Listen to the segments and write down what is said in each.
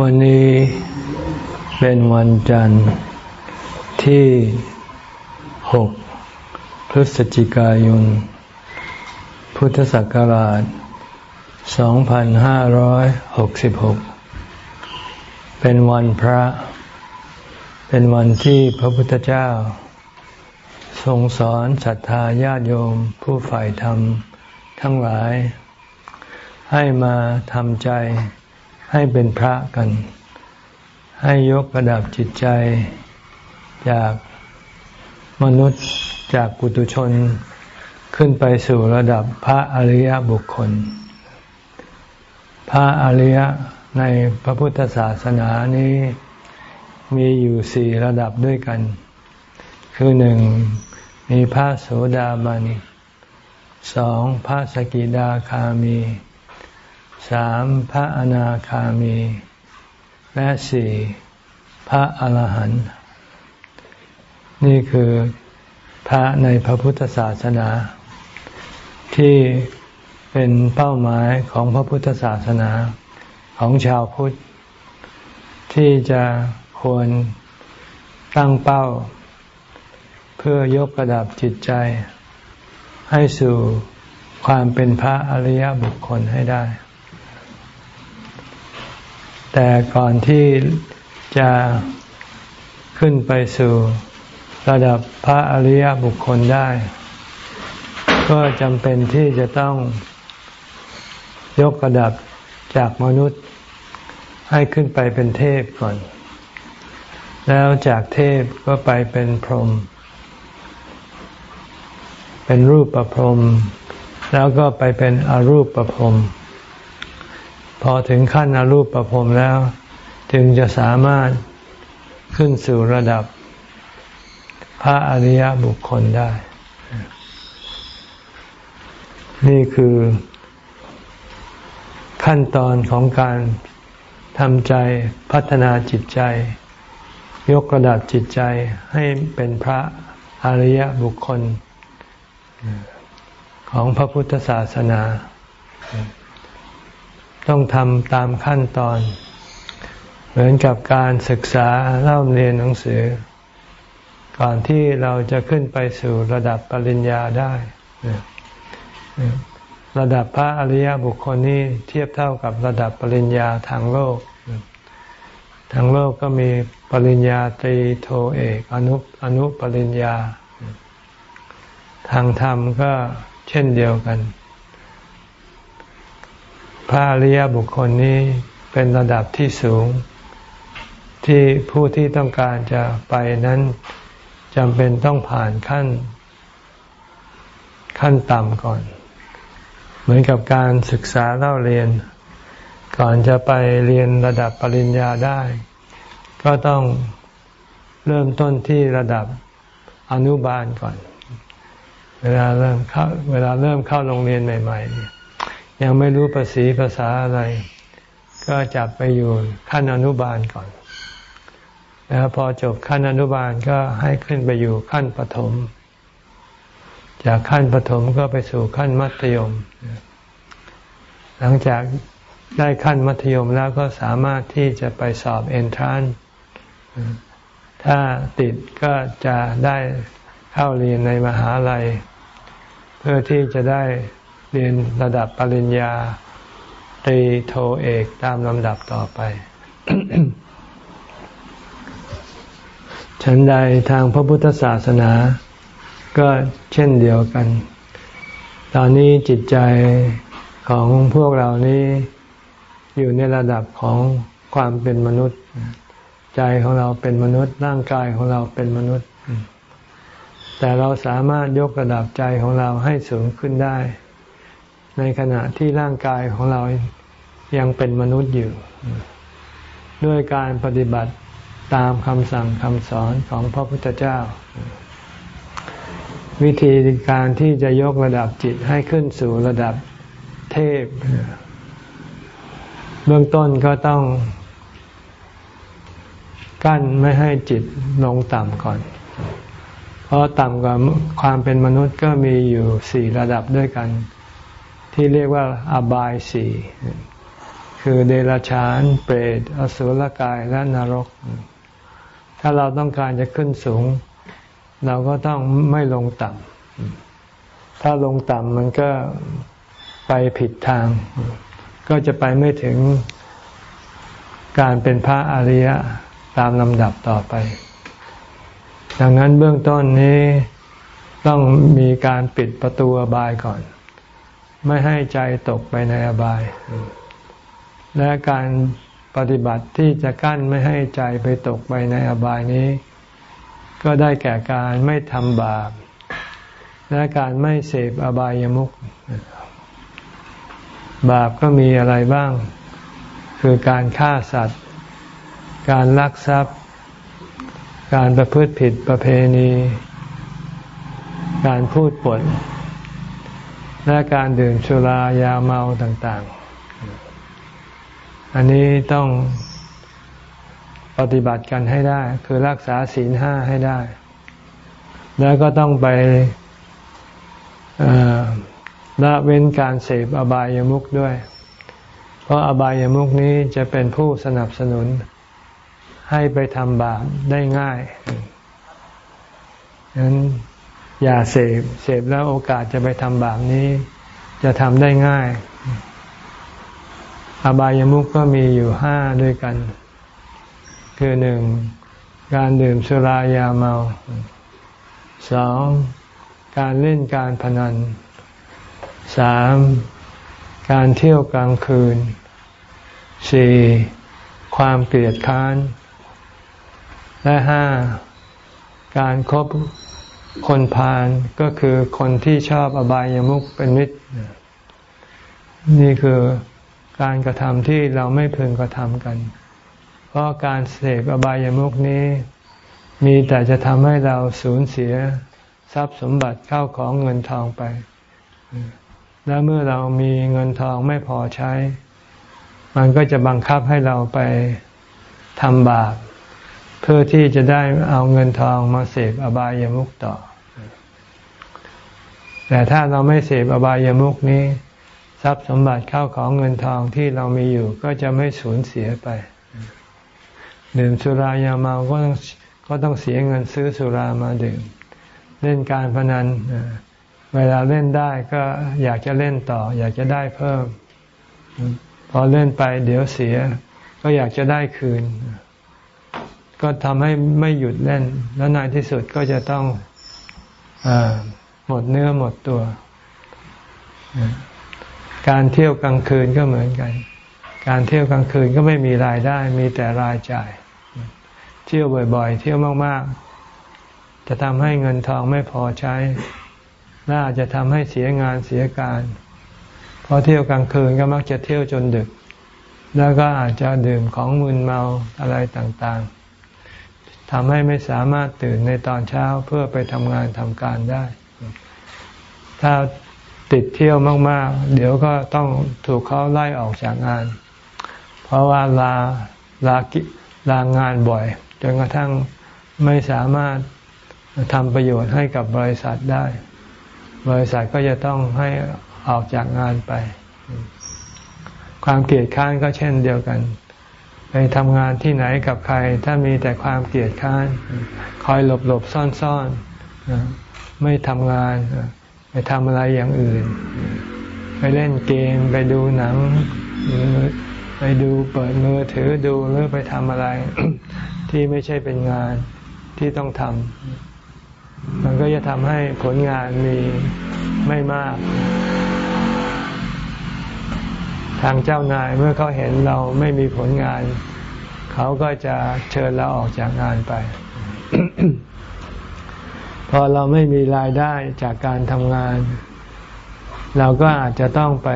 วันนี้เป็นวันจันทร์ที่หกพฤศจิกายน พุทธศักราช 2566 เป็นวันพระ เป็นวันที่พระพุทธเจ้า ทรงสอนศรัทธาญาติโยมผู้ฝ่ายธรรมทั้งหลาย ให้มาทำใจให้เป็นพระกัน ให้ยกระดับจิตใจจากมนุษย์จากกุตุชน ขึ้นไปสู่ระดับพระอริยบุคคล พระอริยในพระพุทธศาสนานี้มีอยู่สี่ระดับด้วยกัน คือหนึ่งมีพระโสดาบันสองพระสกิดาคามี สามพระอนาคามี และสี่พระอรหันต์นี่คือพระในพระพุทธศาสนา ที่เป็นเป้าหมายของพระพุทธศาสนาของชาวพุทธ ที่จะควรตั้งเป้า เพื่อยกระดับจิตใจ ให้สู่ความเป็นพระอริยบุคคลให้ได้ แต่ก่อนที่จะขึ้นไปสู่ระดับพระอริยบุคคลได้ ก็จำเป็นที่จะต้องยกระดับจากมนุษย์ให้ขึ้นไปเป็นเทพก่อน แล้วจากเทพก็ไปเป็นพรหม เป็นรูปประพรหม แล้วก็ไปเป็นอรูปประพรหม พอถึงขั้นอรูปประพรมแล้ว จึงจะสามารถขึ้นสู่ระดับพระอริยบุคคลได้ นี่คือขั้นตอนของการทำใจพัฒนาจิตใจ ยกระดับจิตใจให้เป็นพระอริยบุคคลของพระพุทธศาสนา ต้องทำตามขั้นตอน เหมือนกับการศึกษาเล่าเรียนหนังสือ ก่อนที่เราจะขึ้นไปสู่ระดับปริญญาได้ ระดับพระอริยบุคคลนี้เทียบเท่ากับระดับปริญญาทางโลก ทางโลกก็มีปริญญาตรีโทเอกอนุอนุปริญญา ทางธรรมก็เช่นเดียวกัน พระอริยบุคคลนี้เป็นระดับที่สูง ที่ผู้ที่ต้องการจะไปนั้นจำเป็นต้องผ่านขั้น ขั้นต่ำก่อน เหมือนกับการศึกษาเล่าเรียน ก่อนจะไปเรียนระดับปริญญาได้ ก็ต้องเริ่มต้นที่ระดับอนุบาลก่อน เวลาเริ่มเข้าเวลาเริ่มเข้าโรงเรียนใหม่ ๆ ยังไม่รู้ภาษีภาษาอะไร ก็จับไปอยู่ขั้นอนุบาลก่อน แล้วพอจบขั้นอนุบาลก็ให้ขึ้นไปอยู่ขั้นปฐมจากขั้นปฐมก็ไปสู่ขั้นมัธยม หลังจากได้ขั้นมัธยมแล้วก็สามารถที่จะไปสอบเอนทรานถ้าติดก็จะได้เข้าเรียนในมหาลัย เพื่อที่จะได้ เรียนระดับปริญญาตรีโทเอกตามลำดับต่อไป ฉันใดทางพระพุทธศาสนา ก็เช่นเดียวกัน ตอนนี้จิตใจของพวกเรานี้อยู่ในระดับของความเป็นมนุษย์ ใจของเราเป็นมนุษย์ ร่างกายของเราเป็นมนุษย์ แต่เราสามารถยกระดับใจของเราให้สูงขึ้นได้ ในขณะที่ร่างกายของเรายังเป็นมนุษย์อยู่ ด้วยการปฏิบัติตามคำสั่งคำสอนของพระพุทธเจ้า วิธีการที่จะยกระดับจิตให้ขึ้นสู่ระดับเทพ เบื้องต้นก็ต้องกั้นไม่ให้จิตลงต่ำก่อน เพราะต่ำกว่าความเป็นมนุษย์ก็มีอยู่สี่ระดับด้วยกัน ที่เรียกว่าอบายสี่คือเดรัจฉาน เปรตอสุรกายและนรก ถ้าเราต้องการจะขึ้นสูง เราก็ต้องไม่ลงต่ำถ้าลงต่ำมันก็ไปผิดทาง ก็จะไปไม่ถึงการเป็นพระอริยะตามลำดับต่อไป ดังนั้นเบื้องต้นนี้ต้องมีการปิดประตูอบายก่อน ไม่ให้ใจตกไปในอบาย และการปฏิบัติที่จะกั้นไม่ให้ใจไปตกไปในอบายนี้ ก็ได้แก่การไม่ทำบาป และการไม่เสพอบายามุขบาปก็มีอะไรบ้าง คือการฆ่าสัตว์ การลักทรัพย์ การประพฤติผิดประเพณี การพูดปด และการดื่มสุรายาเมาต่างๆ อันนี้ต้องปฏิบัติกันให้ได้ คือรักษาศีลห้าให้ได้ แล้วก็ต้องไปละเว้นการเสพอบายามุขด้วย เพราะอบายามุขนี้จะเป็นผู้สนับสนุนให้ไปทำบาปได้ง่ายนั้น อย่าเสพเสพแล้วโอกาสจะไปทำบาปนี้ จะทำได้ง่าย อบายามุขก็มีอยู่ห้าด้วยกัน คือหนึ่งการดื่มสุรายาเมาสองการเล่นการพนันสามการเที่ยวกลางคืนสี่ความเกลียดค้าน และห้าการครบ คนพาลก็คือคนที่ชอบอบายามุขเป็นมิตร นี่คือการกระทำที่เราไม่พึงกระทำกัน เพราะการเสพอบายามุขนี้ มีแต่จะทำให้เราสูญเสียทรัพย์สมบัติเข้าของเงินทองไป และเมื่อเรามีเงินทองไม่พอใช้ มันก็จะบังคับให้เราไปทำบาป เพื่อที่จะได้เอาเงินทองมาเสพอบายามุขต่อ แต่ถ้าเราไม่เสพอบายามุขนี้ ทรัพย์สมบัติเข้าของเงินทองที่เรามีอยู่ก็จะไม่สูญเสียไปดื่มสุรายาเมาก็ต้องก็ต้องเสียเงินซื้อสุรามาดื่ม เล่นการพนันเวลาเล่นได้ก็อยากจะเล่นต่อ อยากจะได้เพิ่ม พอเล่นไปเดี๋ยวเสีย ก็อยากจะได้คืน ก็ทำให้ไม่หยุดเล่น แล้วในที่สุดก็จะต้องอหมดเนื้อหมดตัว การเที่ยวกลางคืนก็เหมือนกัน การเที่ยวกลางคืนก็ไม่มีรายได้ มีแต่รายจ่าย เที่ยวบ่อยๆ เที่ยวมากๆ จะทำให้เงินทองไม่พอใช้และอาจะทำให้เสียงานเสียการเพราะเที่ยวกลางคืนก็มักจะเที่ยวจนดึก แล้วก็อาจจะดื่มของมึนเมาอะไรต่างๆ ทำให้ไม่สามารถตื่นในตอนเช้าเพื่อไปทำงานทำการได้ ถ้าติดเที่ยวมาก ๆ เดี๋ยวก็ต้องถูกเขาไล่ออกจากงาน เพราะว่าลาลากิลางานบ่อย จนกระทั่งไม่สามารถทำประโยชน์ให้กับบริษัทได้ บริษัทก็จะต้องให้ออกจากงานไป ความเกลียดค้านก็เช่นเดียวกัน ไปทำงานที่ไหนกับใคร ถ้ามีแต่ความเกลียดค้าน คอยหลบหลบซ่อนซ่อนไม่ทำงาน ไปทำอะไรอย่างอื่น ไปเล่นเกม ไปดูหนัง ไปดูเปิดมือถือดูหรือไปทำอะไร ที่ไม่ใช่เป็นงานที่ต้องทำมันก็จะทำให้ผลงานมีไม่มาก ทางเจ้านายเมื่อเขาเห็นเราไม่มีผลงาน เขาก็จะเชิญเราออกจากงานไป พอเราไม่มีรายได้จากการทำงาน เราก็อาจจะต้องไป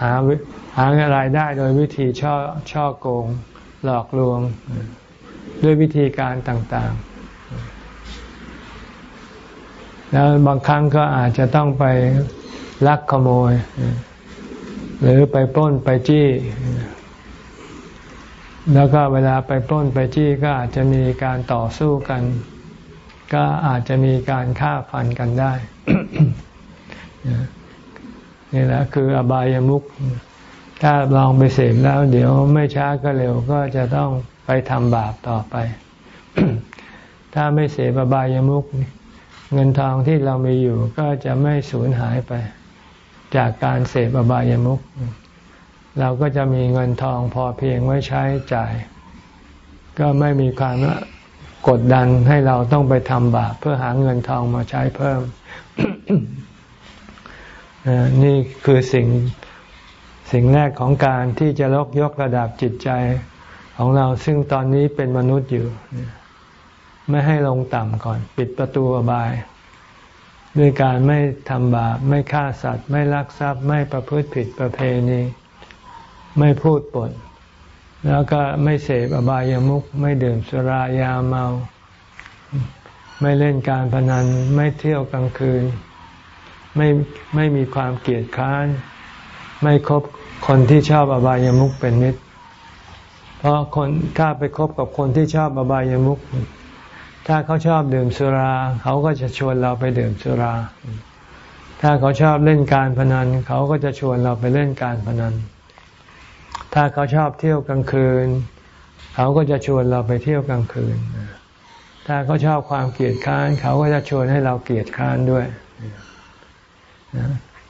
หาหารายได้โดยวิธีช่อช่อโกง หลอกลวง ด้วยวิธีการต่างๆ แล้วบางครั้งก็อาจจะต้องไปลักขโมย หรือไปปล้นไปจี้ แล้วก็เวลาไปปล้นไปจี้ก็อาจจะมีการต่อสู้กัน ก็อาจจะมีการฆ่าฟันกันได้ นี่แหละคืออบายามุขถ้าลองไปเสพแล้ว เดี๋ยวไม่ช้าก็เร็วก็จะต้องไปทำบาปต่อไป ถ้าไม่เสพอบายามุขเงินทองที่เรามีอยู่ก็จะไม่สูญหายไป จากการเสพอบายามุขเราก็จะมีเงินทองพอเพียงไว้ใช้จ่าย ก็ไม่มีความกดดันให้เราต้องไปทำบาปเพื่อหาเงินทองมาใช้เพิ่ม นี่คือสิ่งสิ่งแรกของการที่จะลกยกระดับจิตใจของเราซึ่งตอนนี้เป็นมนุษย์อยู่ ไม่ให้ลงต่ำก่อน ปิดประตูอบาย ด้วยการไม่ทำบาปไม่ฆ่าสัตว์ ไม่ลักทรัพย์ ไม่ประพฤติผิดประเพณี ไม่พูดปด แล้วก็ไม่เสพอบายามุขไม่ดื่มสุรายาเมา ไม่เล่นการพนัน ไม่เที่ยวกลางคืน ไม่ไม่มีความเกลียดค้าน ไม่คบคนที่ชอบอบายามุขเป็นมิตรเพราะคนถ้าไปคบกับคนที่ชอบอบายามุข ถ้าเขาชอบดื่มสุรา เขาก็จะชวนเราไปดื่มสุรา ถ้าเขาชอบเล่นการพนัน เขาก็จะชวนเราไปเล่นการพนัน ถ้าเขาชอบเที่ยวกลางคืน เขาก็จะชวนเราไปเที่ยวกลางคืน ถ้าเขาชอบความเกลียดค้าน เขาก็จะชวนให้เราเกลียดค้านด้วย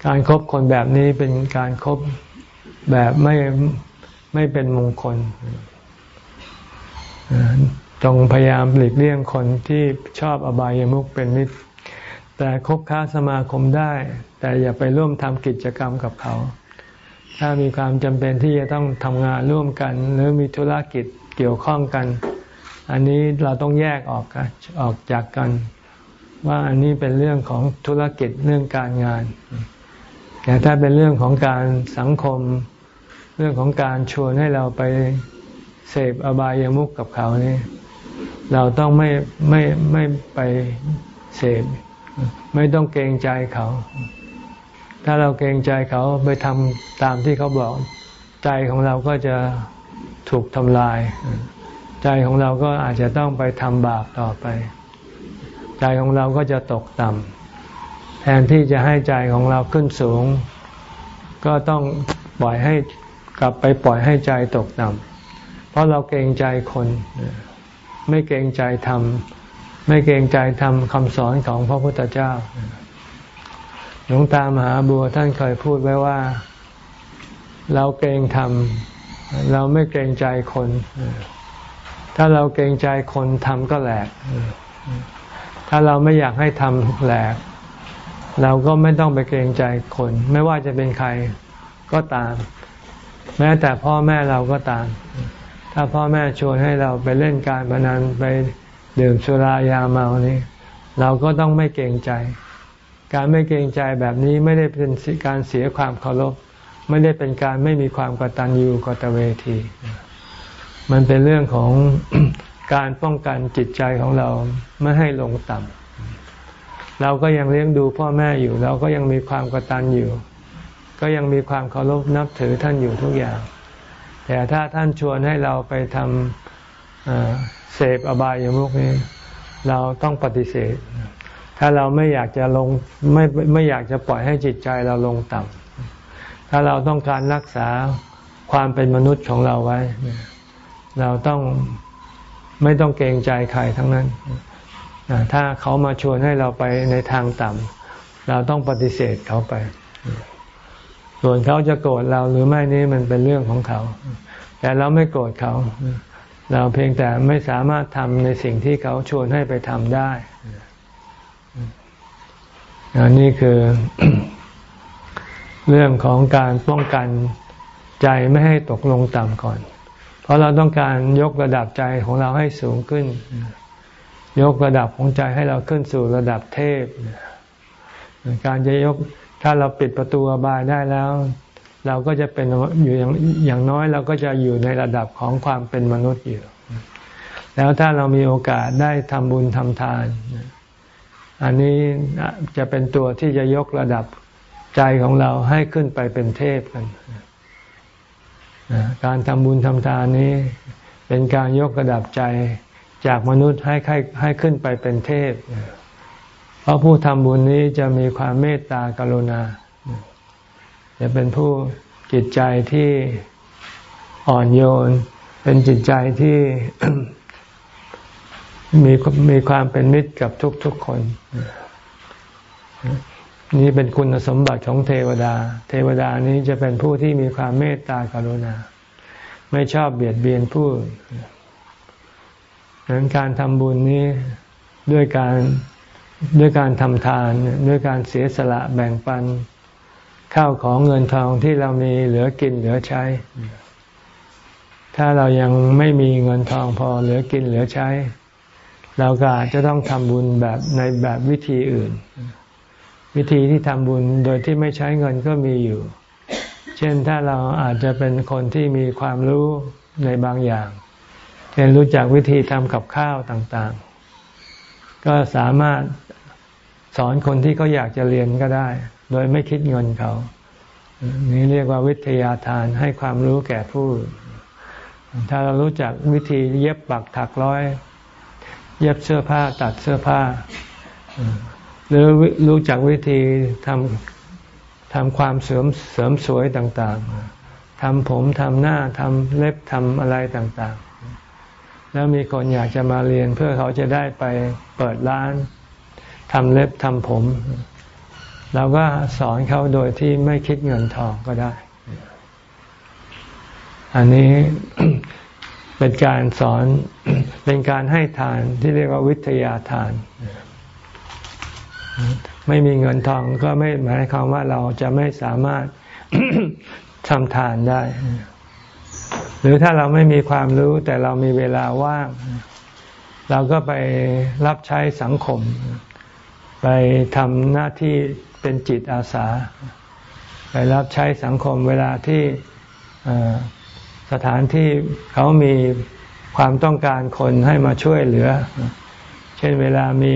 การครบคนแบบนี้เป็นการครบแบบไม่ไม่เป็นมงคล จงพยายามหลีกเลี่ยงคนที่ชอบอบายามุขเป็นมิตร แต่คบค้าสมาคมได้ แต่อย่าไปร่วมทำกิจกรรมกับเขา ถ้ามีความจำเป็นที่จะต้องทำงานร่วมกัน หรือมีธุรกิจเกี่ยวข้องกัน อันนี้เราต้องแยกออกออกจากกัน ว่าอันนี้เป็นเรื่องของธุรกิจเรื่องการงาน แต่ถ้าเป็นเรื่องของการสังคมเรื่องของการชวนให้เราไปเสพอบายามุขกับเขานี่ เราต้องไม่ไม่ไม่ไปเสพไม่ต้องเกรงใจเขา ถ้าเราเกรงใจเขาไปทำตามที่เขาบอกใจของเราก็จะถูกทำลาย ใจของเราก็อาจจะต้องไปทำบาปต่อไป ใจของเราก็จะตกต่ำแทนที่จะให้ใจของเราขึ้นสูง ก็ต้องปล่อยให้กลับไปปล่อยให้ใจตกต่ำเพราะเราเกรงใจคน ไม่เกรงใจธรรม ไม่เกรงใจธรรมคำสอนของพระพุทธเจ้า หลวงตามหาบัวท่านเคยพูดไว้ว่า เราเกรงธรรม เราไม่เกรงใจคน ถ้าเราเกรงใจคนทำก็แหลก ถ้าเราไม่อยากให้ทำแหลก เราก็ไม่ต้องไปเกรงใจคน ไม่ว่าจะเป็นใครก็ตาม แม้แต่พ่อแม่เราก็ตาม ถ้าพ่อแม่ชวนให้เราไปเล่นการพนันไปดื่มสุรายาเมานี้เราก็ต้องไม่เกรงใจ การไม่เกรงใจแบบนี้ไม่ได้เป็นการเสียความเคารพ ไม่ได้เป็นการไม่มีความกตัญญูกตเวที มันเป็นเรื่องของการป้องกันจิตใจของเราไม่ให้ลงต่ำเราก็ยังเลี้ยงดูพ่อแม่อยู่ เราก็ยังมีความกตัญญูก็ยังมีความเคารพนับถือท่านอยู่ทุกอย่าง แต่ถ้าท่านชวนให้เราไปทำเสพอบายอย่างพวกนี้ เราต้องปฏิเสธ ถ้าเราไม่อยากจะลงไม่ไม่อยากจะปล่อยให้จิตใจเราลงต่ำถ้าเราต้องการรักษาความเป็นมนุษย์ของเราไว้ เราต้องไม่ต้องเกรงใจใครทั้งนั้น ถ้าเขามาชวนให้เราไปในทางต่ำเราต้องปฏิเสธเขาไป ส่วนเขาจะโกรธเราหรือไม่นี้มันเป็นเรื่องของเขา แต่เราไม่โกรธเขา เราเพียงแต่ไม่สามารถทำในสิ่งที่เขาชวนให้ไปทำได้นี่คือเรื่องของการป้องกันใจไม่ให้ตกลงต่ำก่อน เพราะเราต้องการยกระดับใจของเราให้สูงขึ้น ยกระดับของใจให้เราขึ้นสู่ระดับเทพ การจะยก ถ้าเราปิดประตูอบายได้แล้ว เราก็จะเป็นอยู่อย่างอย่างน้อยเราก็จะอยู่ในระดับของความเป็นมนุษย์อยู่ แล้วถ้าเรามีโอกาสได้ทำบุญทำทาน อันนี้จะเป็นตัวที่จะยกระดับใจของเราให้ขึ้นไปเป็นเทพกัน การทำบุญทำทานนี้ เป็นการยกระดับใจจากมนุษย์ให้ให้ให้ขึ้นไปเป็นเทพ เพราะผู้ทำบุญนี้จะมีความเมตตากรุณา จะเป็นผู้จิตใจที่อ่อนโยน เป็นจิตใจที่มีมีความเป็นมิตรกับทุกๆคน นี่เป็นคุณสมบัติของเทวดา เทวดานี้จะเป็นผู้ที่มีความเมตตากรุณา ไม่ชอบเบียดเบียนผู้ดังนั้นการทำบุญนี้ด้วยการ ด้วยการทำทานด้วยการเสียสละแบ่งปัน ข้าวของเงินทองที่เรามีเหลือกินเหลือใช้ ถ้าเรายังไม่มีเงินทองพอเหลือกินเหลือใช้ เราก็อาจจะต้องทำบุญแบบในแบบวิธีอื่น วิธีที่ทำบุญโดยที่ไม่ใช้เงินก็มีอยู่ เช่นถ้าเราอาจจะเป็นคนที่มีความรู้ในบางอย่างเช่นรู้จักวิธีทำกับข้าวต่าง ก็สามารถสอนคนที่เขาอยากจะเรียนก็ได้ โดยไม่คิดเงินเขา นี่เรียกว่าวิทยาทานให้ความรู้แก่ผู้ ถ้าเรารู้จักวิธีเย็บปักถักร้อย เย็บเสื้อผ้าตัดเสื้อผ้า หรือรู้จักวิธีทำทำความเสริมเสริมสวยต่าง ๆทำผมทำหน้าทำเล็บทำอะไรต่างๆ แล้วมีคนอยากจะมาเรียนเพื่อเขาจะได้ไปเปิดร้านทำเล็บทำผมเราก็สอนเขาโดยที่ไม่คิดเงินทองก็ได้ อันนี้เป็นการสอนเป็นการให้ทานที่เรียกว่าวิทยาทาน ไม่มีเงินทองก็ไม่หมายความว่าเราจะไม่สามารถทำทานได้ หรือถ้าเราไม่มีความรู้แต่เรามีเวลาว่าง เราก็ไปรับใช้สังคม ไปทำหน้าที่เป็นจิตอาสา ไปรับใช้สังคมเวลาที่สถานที่เขามีความต้องการคนให้มาช่วยเหลือ เช่นเวลามี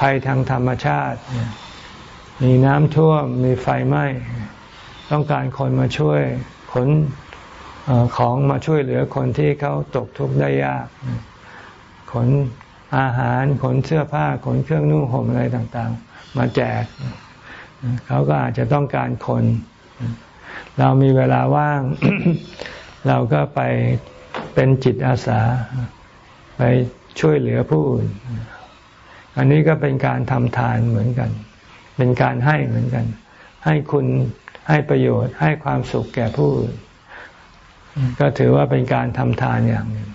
ภัยทางธรรมชาติ มีน้ำท่วม มีไฟไหม้ ต้องการคนมาช่วยขน ของมาช่วยเหลือคนที่เขาตกทุกข์ได้ยาก ขนอาหารขนเสื้อผ้าขนเครื่องนุ่งห่มอะไรต่างๆ มาแจก เขาก็อาจจะต้องการคน เรามีเวลาว่าง เราก็ไปเป็นจิตอาสา ไปช่วยเหลือผู้อื่น อันนี้ก็เป็นการทำทานเหมือนกัน เป็นการให้เหมือนกัน ให้คุณให้ประโยชน์ให้ความสุขแก่ผู้อื่น ก็ถือว่าเป็นการทำทานอย่างหนึ่ง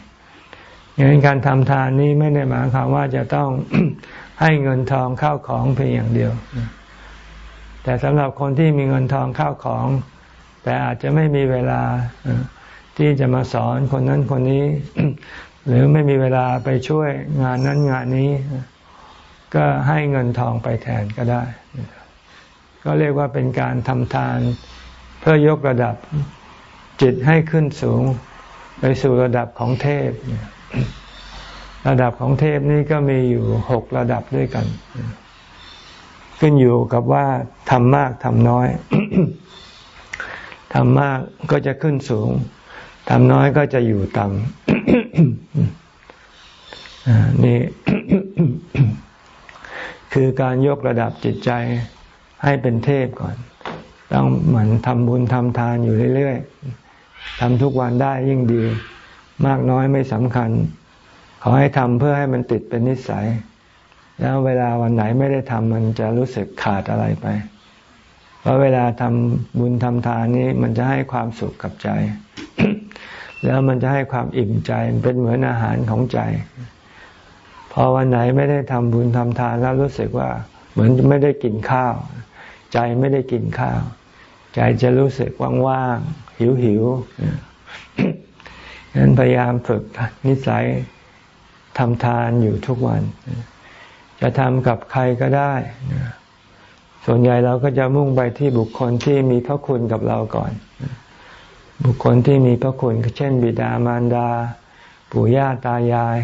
อย่างนั้นการทำทานนี้ไม่ได้หมายความว่าจะต้องให้เงินทองเข้าของเพียงอย่างเดียว แต่สำหรับคนที่มีเงินทองเข้าของ แต่อาจจะไม่มีเวลาที่จะมาสอนคนนั้นคนนี้ หรือไม่มีเวลาไปช่วยงานนั้นงานนี้ ก็ให้เงินทองไปแทนก็ได้ ก็เรียกว่าเป็นการทำทานเพื่อยกระดับ จิตให้ขึ้นสูงไปสู่ระดับของเทพ ระดับของเทพนี่ก็มีอยู่หกระดับด้วยกัน ขึ้นอยู่กับว่าทำมากทำน้อยทำมากก็จะขึ้นสูงทำน้อยก็จะอยู่ต่ำนี่ คือการยกระดับจิตใจให้เป็นเทพก่อน ต้องเหมือนทำบุญทำทานอยู่เรื่อยๆ ทำทุกวันได้ยิ่งดี มากน้อยไม่สำคัญ ขอให้ทำเพื่อให้มันติดเป็นนิสัย แล้วเวลาวันไหนไม่ได้ทำมันจะรู้สึกขาดอะไรไป เพราะเวลาทำบุญทำทานนี้มันจะให้ความสุขกับใจ แล้วมันจะให้ความอิ่มใจเป็นเหมือนอาหารของใจ พอวันไหนไม่ได้ทำบุญทำทานแล้วรู้สึกว่า เหมือนไม่ได้กินข้าว ใจไม่ได้กินข้าว ใจจะรู้สึกว่างๆ หิวๆฉะนั้นพยายามฝึกนิสัยทำทานอยู่ทุกวัน จะทำกับใครก็ได้ ส่วนใหญ่เราก็จะมุ่งไปที่บุคคลที่มีพระคุณกับเราก่อน บุคคลที่มีพระคุณเช่น บิดามารดา ปู่ย่าตายาย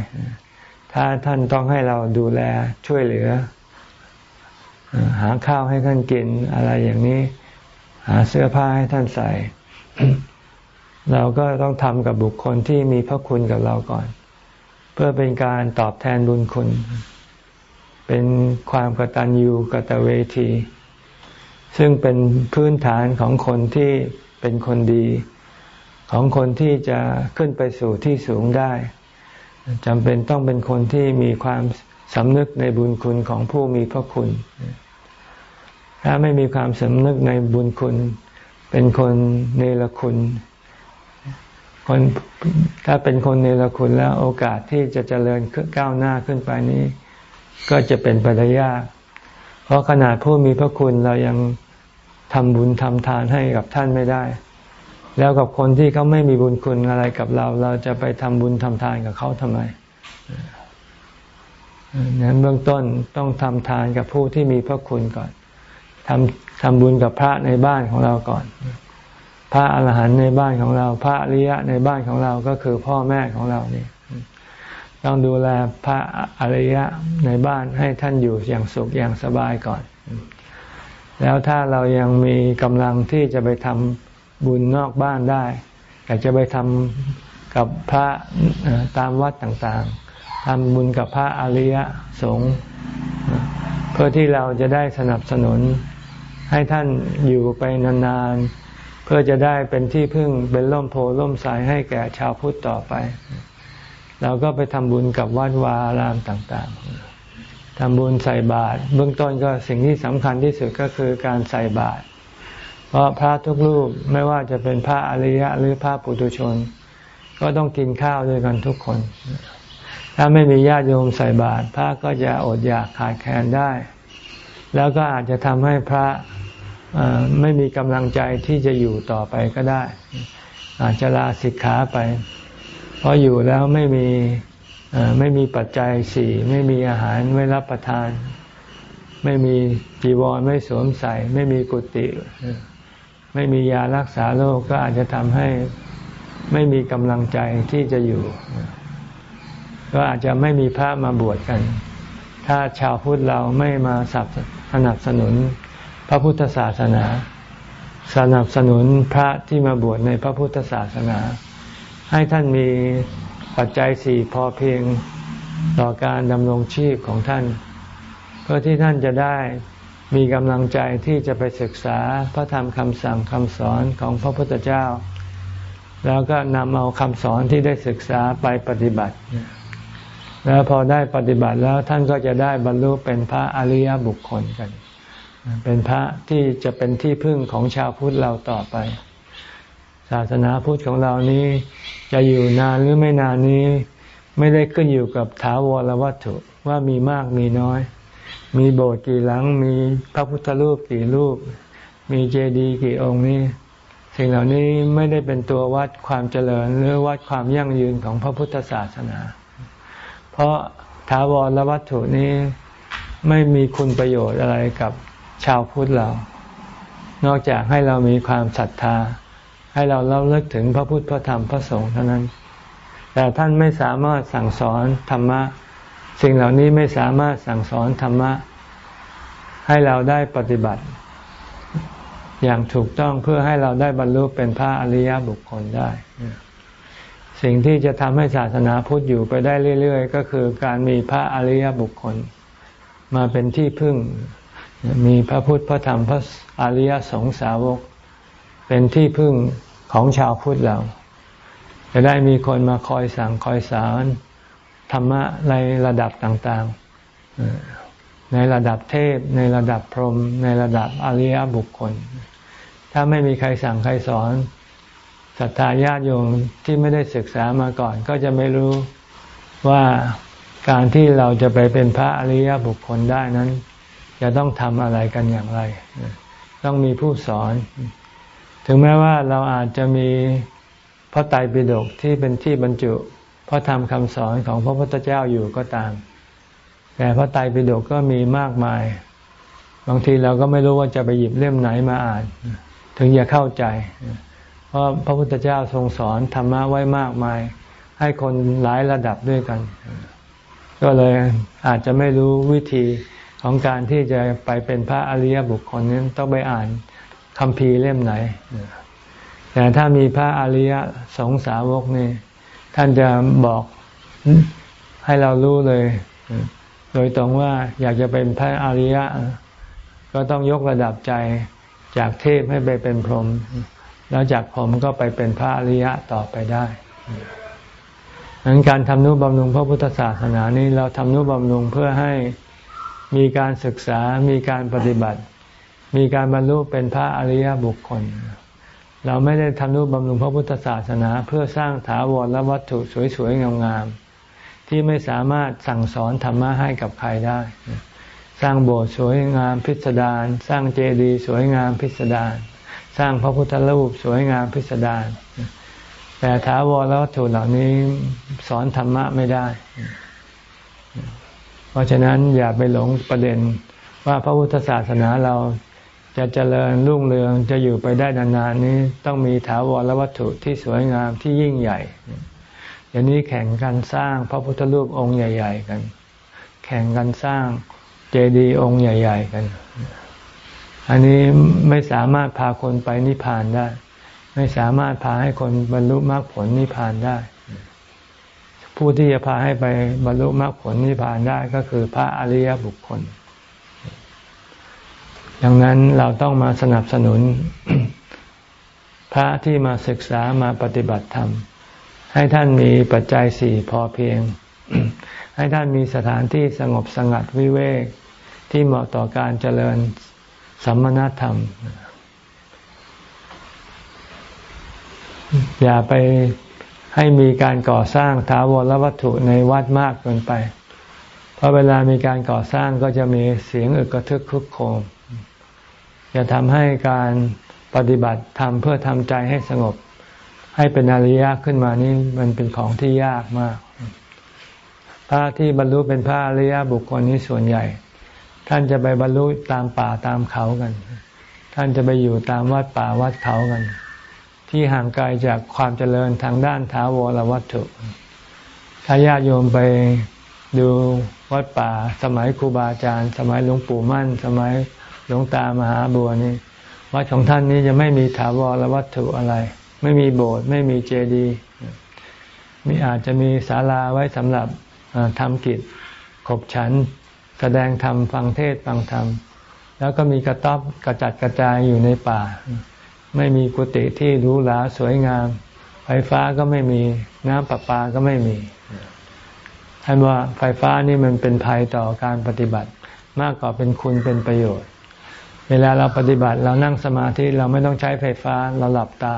ถ้าท่านต้องให้เราดูแลช่วยเหลือ หาข้าวให้ท่านกินอะไรอย่างนี้ หาเสื้อผ้าให้ท่านใส่ เราก็ต้องทำกับบุคคลที่มีพระคุณกับเราก่อน เพื่อเป็นการตอบแทนบุญคุณ เป็นความกตัญญูกตเวที ซึ่งเป็นพื้นฐานของคนที่เป็นคนดี ของคนที่จะขึ้นไปสู่ที่สูงได้จำเป็นต้องเป็นคนที่มีความสำนึกในบุญคุณของผู้มีพระคุณ ถ้าไม่มีความสำนึกในบุญคุณ เป็นคนเนรคุณคนถ้าเป็นคนเนรคุณแล้วโอกาสที่จะเจริญก้าวหน้าขึ้นไปนี้ ก็จะเป็นไปได้ยาก เพราะขนาดผู้มีพระคุณเรายังทำบุญทำทานให้กับท่านไม่ได้ แล้วกับคนที่เขาไม่มีบุญคุณอะไรกับเรา เราจะไปทำบุญทำทานกับเขาทำไมนั้นเบื้องต้นต้องทำทานกับผู้ที่มีพระคุณก่อน ทำทำบุญกับพระในบ้านของเราก่อน พระอรหันต์ในบ้านของเรา พระอริยะในบ้านของเราก็คือพ่อแม่ของเรานี่ต้องดูแลพระอริยะในบ้านให้ท่านอยู่อย่างสุขอย่างสบายก่อน แล้วถ้าเรายังมีกำลังที่จะไปทำบุญนอกบ้านได้อยากจะไปทำกับพระตามวัดต่างๆทำบุญกับพระอริยสงฆ์เพื่อที่เราจะได้สนับสนุน ให้ท่านอยู่ไปนานๆ เพื่อจะได้เป็นที่พึ่งเป็นร่มโพล่มสายให้แก่ชาวพุทธต่อไป เราก็ไปทำบุญกับวัดวาอารามต่างๆทำบุญใส่บาตรเบื้องต้นก็สิ่งที่สำคัญที่สุดก็คือการใส่บาตรเพราะพระทุกรูปไม่ว่าจะเป็นพระอริยะหรือพระปุถุชน ก็ต้องกินข้าวด้วยกันทุกคน ถ้าไม่มีญาติโยมใส่บาตรพระก็จะอดอยากขาดแคลนได้ แล้วก็อาจจะทำให้พระ ไม่มีกำลังใจที่จะอยู่ต่อไปก็ได้ อาจจะลาสิกขาไป เพราะอยู่แล้วไม่มีไม่มีปัจจัยสี่ไม่มีอาหารไม่รับประทาน ไม่มีจีวรไม่สวมใส่ ไม่มีกุฏิไม่มียารักษาโรคก็อาจจะทำให้ไม่มีกำลังใจที่จะอยู่ ก็อาจจะไม่มีพระมาบวชกัน ถ้าชาวพุทธเราไม่มาสนับสนุน พระพุทธศาสนา สนับสนุนพระที่มาบวชในพระพุทธศาสนา ให้ท่านมีปัจจัยสี่พอเพียงต่อการดำรงชีพของท่าน เพื่อที่ท่านจะได้มีกำลังใจที่จะไปศึกษาพระธรรมคำสั่งคำสอนของพระพุทธเจ้า แล้วก็นำเอาคำสอนที่ได้ศึกษาไปปฏิบัติ แล้วพอได้ปฏิบัติแล้วท่านก็จะได้บรรลุเป็นพระอริยบุคคลกัน เป็นพระที่จะเป็นที่พึ่งของชาวพุทธเราต่อไป ศาสนาพุทธของเรานี้จะอยู่นานหรือไม่นานนี้ ไม่ได้ขึ้นอยู่กับถาวรวัตถุว่ามีมากมีน้อย มีโบสถ์กี่หลัง มีพระพุทธรูปกี่รูป มีเจดีย์กี่องค์นี้ สิ่งเหล่านี้ไม่ได้เป็นตัววัดความเจริญ หรือวัดความยั่งยืนของพระพุทธศาสนา เพราะถาวรละวัตถุนี้ไม่มีคุณประโยชน์อะไรกับ ชาวพุทธเรา นอกจากให้เรามีความศรัทธา ให้เราเล่าเลิกถึงพระพุทธพระธรรมพระสงฆ์เท่านั้น แต่ท่านไม่สามารถสั่งสอนธรรมะ สิ่งเหล่านี้ไม่สามารถสั่งสอนธรรมะ ให้เราได้ปฏิบัติ อย่างถูกต้องเพื่อให้เราได้บรรลุเป็นพระอริยบุคคลได้สิ่งที่จะทำให้ศาสนาพุทธอยู่ไปได้เรื่อย ๆ ก็คือการมีพระอริยบุคคล มาเป็นที่พึ่ง มีพระพุทธพระธรรมพระอริยสงสาวก เป็นที่พึ่งของชาวพุทธเรา จะได้มีคนมาคอยสั่งคอยสอนธรรมะในระดับต่างๆ ในระดับเทพ ในระดับพรหมในระดับอริยบุคคล ถ้าไม่มีใครสั่งใครสอนศรัทธาญาติโยมที่ไม่ได้ศึกษามาก่อน ก็จะไม่รู้ว่าการที่เราจะไปเป็นพระอริยบุคคลได้นั้น จะต้องทำอะไรกันอย่างไร ต้องมีผู้สอน ถึงแม้ว่าเราอาจจะมีพระไตรปิฎกที่เป็นที่บรรจุ พระธรรมคำสอนของพระพุทธเจ้าอยู่ก็ตาม แต่พระไตรปิฎกก็มีมากมาย บางทีเราก็ไม่รู้ว่าจะไปหยิบเล่มไหนมาอ่าน ถึงจะเข้าใจ เพราะพระพุทธเจ้าทรงสอนธรรมะไว้มากมาย ให้คนหลายระดับด้วยกัน ก็เลยอาจจะไม่รู้วิธี ของการที่จะไปเป็นพระอริยบุคคลนั้นต้องไปอ่านคำพีเล่มไหน แต่ถ้ามีพระอริยสงสาวกนี่ท่านจะบอกให้เรารู้เลย โดยตรงว่าอยากจะเป็นพระอริยะ ก็ต้องยกระดับใจจากเทพให้ไปเป็นพรหมแล้วจากพรหมก็ไปเป็นพระอริยะต่อไปได้ดังนั้นการทำนุบำรุงพระพุทธศาสนานี้เราทำนุบำรุงเพื่อให้ มีการศึกษา มีการปฏิบัติ มีการบรรลุเป็นพระอริยบุคคล เราไม่ได้ทำนุบำรุงพระพุทธศาสนา เพื่อสร้างถาวรและวัตถุสวยๆงามๆที่ไม่สามารถสั่งสอนธรรมะให้กับใครได้ สร้างโบสถ์สวยงามพิสดารสร้างเจดีย์สวยงามพิสดารสร้างพระพุทธรูปสวยงามพิสดารแต่ถาวรและวัตถุเหล่านี้สอนธรรมะไม่ได้ เพราะฉะนั้นอย่าไปหลงประเด็นว่าพระพุทธศาสนาเราจะเจริญรุ่งเรืองจะอยู่ไปได้นานๆนี้ต้องมีถาวรและวัตถุที่สวยงามที่ยิ่งใหญ่อย่างนี้แข่งกันสร้างพระพุทธรูปองค์ใหญ่ ๆ กัน แข่งกันสร้างเจดีย์องค์ใหญ่ ๆ กัน อันนี้ไม่สามารถพาคนไปนิพพานได้ ไม่สามารถพาให้คนบรรลุมรรคผลนิพพานได้ ผู้ที่จะพาให้ไปบรรลุมรรคผลนิพพานได้ก็คือพระอริยบุคคล ดังนั้นเราต้องมาสนับสนุน พระที่มาศึกษามาปฏิบัติธรรม ให้ท่านมีปัจจัยสี่พอเพียง ให้ท่านมีสถานที่สงบสงัดวิเวกที่เหมาะต่อการเจริญสัมมณธรรม อย่าไป ให้มีการก่อสร้างถาวรวัตถุในวัดมากเกินไป เพราะเวลามีการก่อสร้างก็จะมีเสียงอึกกระทึกคึกโคมจะทำให้การปฏิบัติทำเพื่อทำใจให้สงบ ให้เป็นอริยะขึ้นมานี่มันเป็นของที่ยากมาก พระที่บรรลุเป็นพระอริยบุคคลนี้ส่วนใหญ่ ท่านจะไปบรรลุตามป่าตามเขากัน ท่านจะไปอยู่ตามวัดป่าวัดเขากัน ที่ห่างไกลจากความเจริญทางด้านท้าวรวัตถุ ถ้าญาติโยมไปดูวัดป่า สมัยครูบาอาจารย์ สมัยหลวงปู่มั่น สมัยหลวงตามหาบัวนี่วัดของท่านนี้จะไม่มีถาวรวัตถุอะไร ไม่มีโบสถ์ไม่มีเจดีย์มีอาจจะมีศาลาไว้สำหรับทำกิจขบฉัน แสดงธรรมฟังเทศฟังธรรม แล้วก็มีกระต๊อบกระจัดกระจายอยู่ในป่า ไม่มีกุฏิที่หรูหราสวยงาม ไฟฟ้าก็ไม่มีน้ำประปาก็ไม่มีท่านว่าไฟฟ้านี่มันเป็นภัยต่อการปฏิบัติ มากกว่าเป็นคุณเป็นประโยชน์ เวลาเราปฏิบัติเรานั่งสมาธิเราไม่ต้องใช้ไฟฟ้าเราหลับตา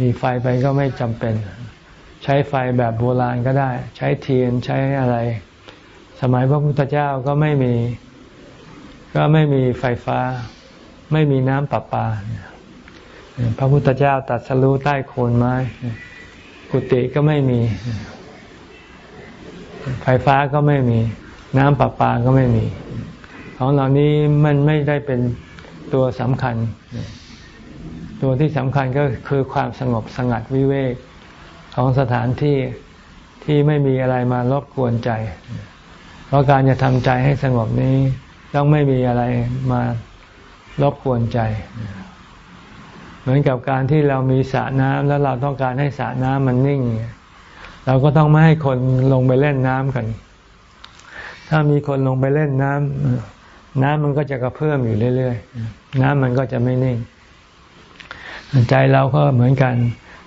มีไฟไปก็ไม่จำเป็น ใช้ไฟแบบโบราณก็ได้ ใช้เทียนใช้อะไร สมัยพระพุทธเจ้าก็ไม่มี ก็ไม่มีไฟฟ้า ไม่มีน้ำประปาเนี่ย พระพุทธเจ้าตัดสรู้ใต้โคนไม้ กุฏิก็ไม่มี ไฟฟ้าก็ไม่มี น้ำประปาก็ไม่มี ของเหล่านี้มันไม่ได้เป็นตัวสำคัญ ตัวที่สำคัญก็คือความสงบสงัดวิเวกของสถานที่ที่ไม่มีอะไรมารบกวนใจ เพราะการจะทำใจให้สงบนี้ ต้องไม่มีอะไรมารบกวนใจ เหมือนกับการที่เรามีสระน้ำแล้วเราต้องการให้สระน้ำมันนิ่ง เราก็ต้องไม่ให้คนลงไปเล่นน้ำกัน ถ้ามีคนลงไปเล่นน้ำน้ำมันก็จะกระเพื่อมอยู่เรื่อยๆน้ำมันก็จะไม่นิ่ง ใจเราก็เหมือนกัน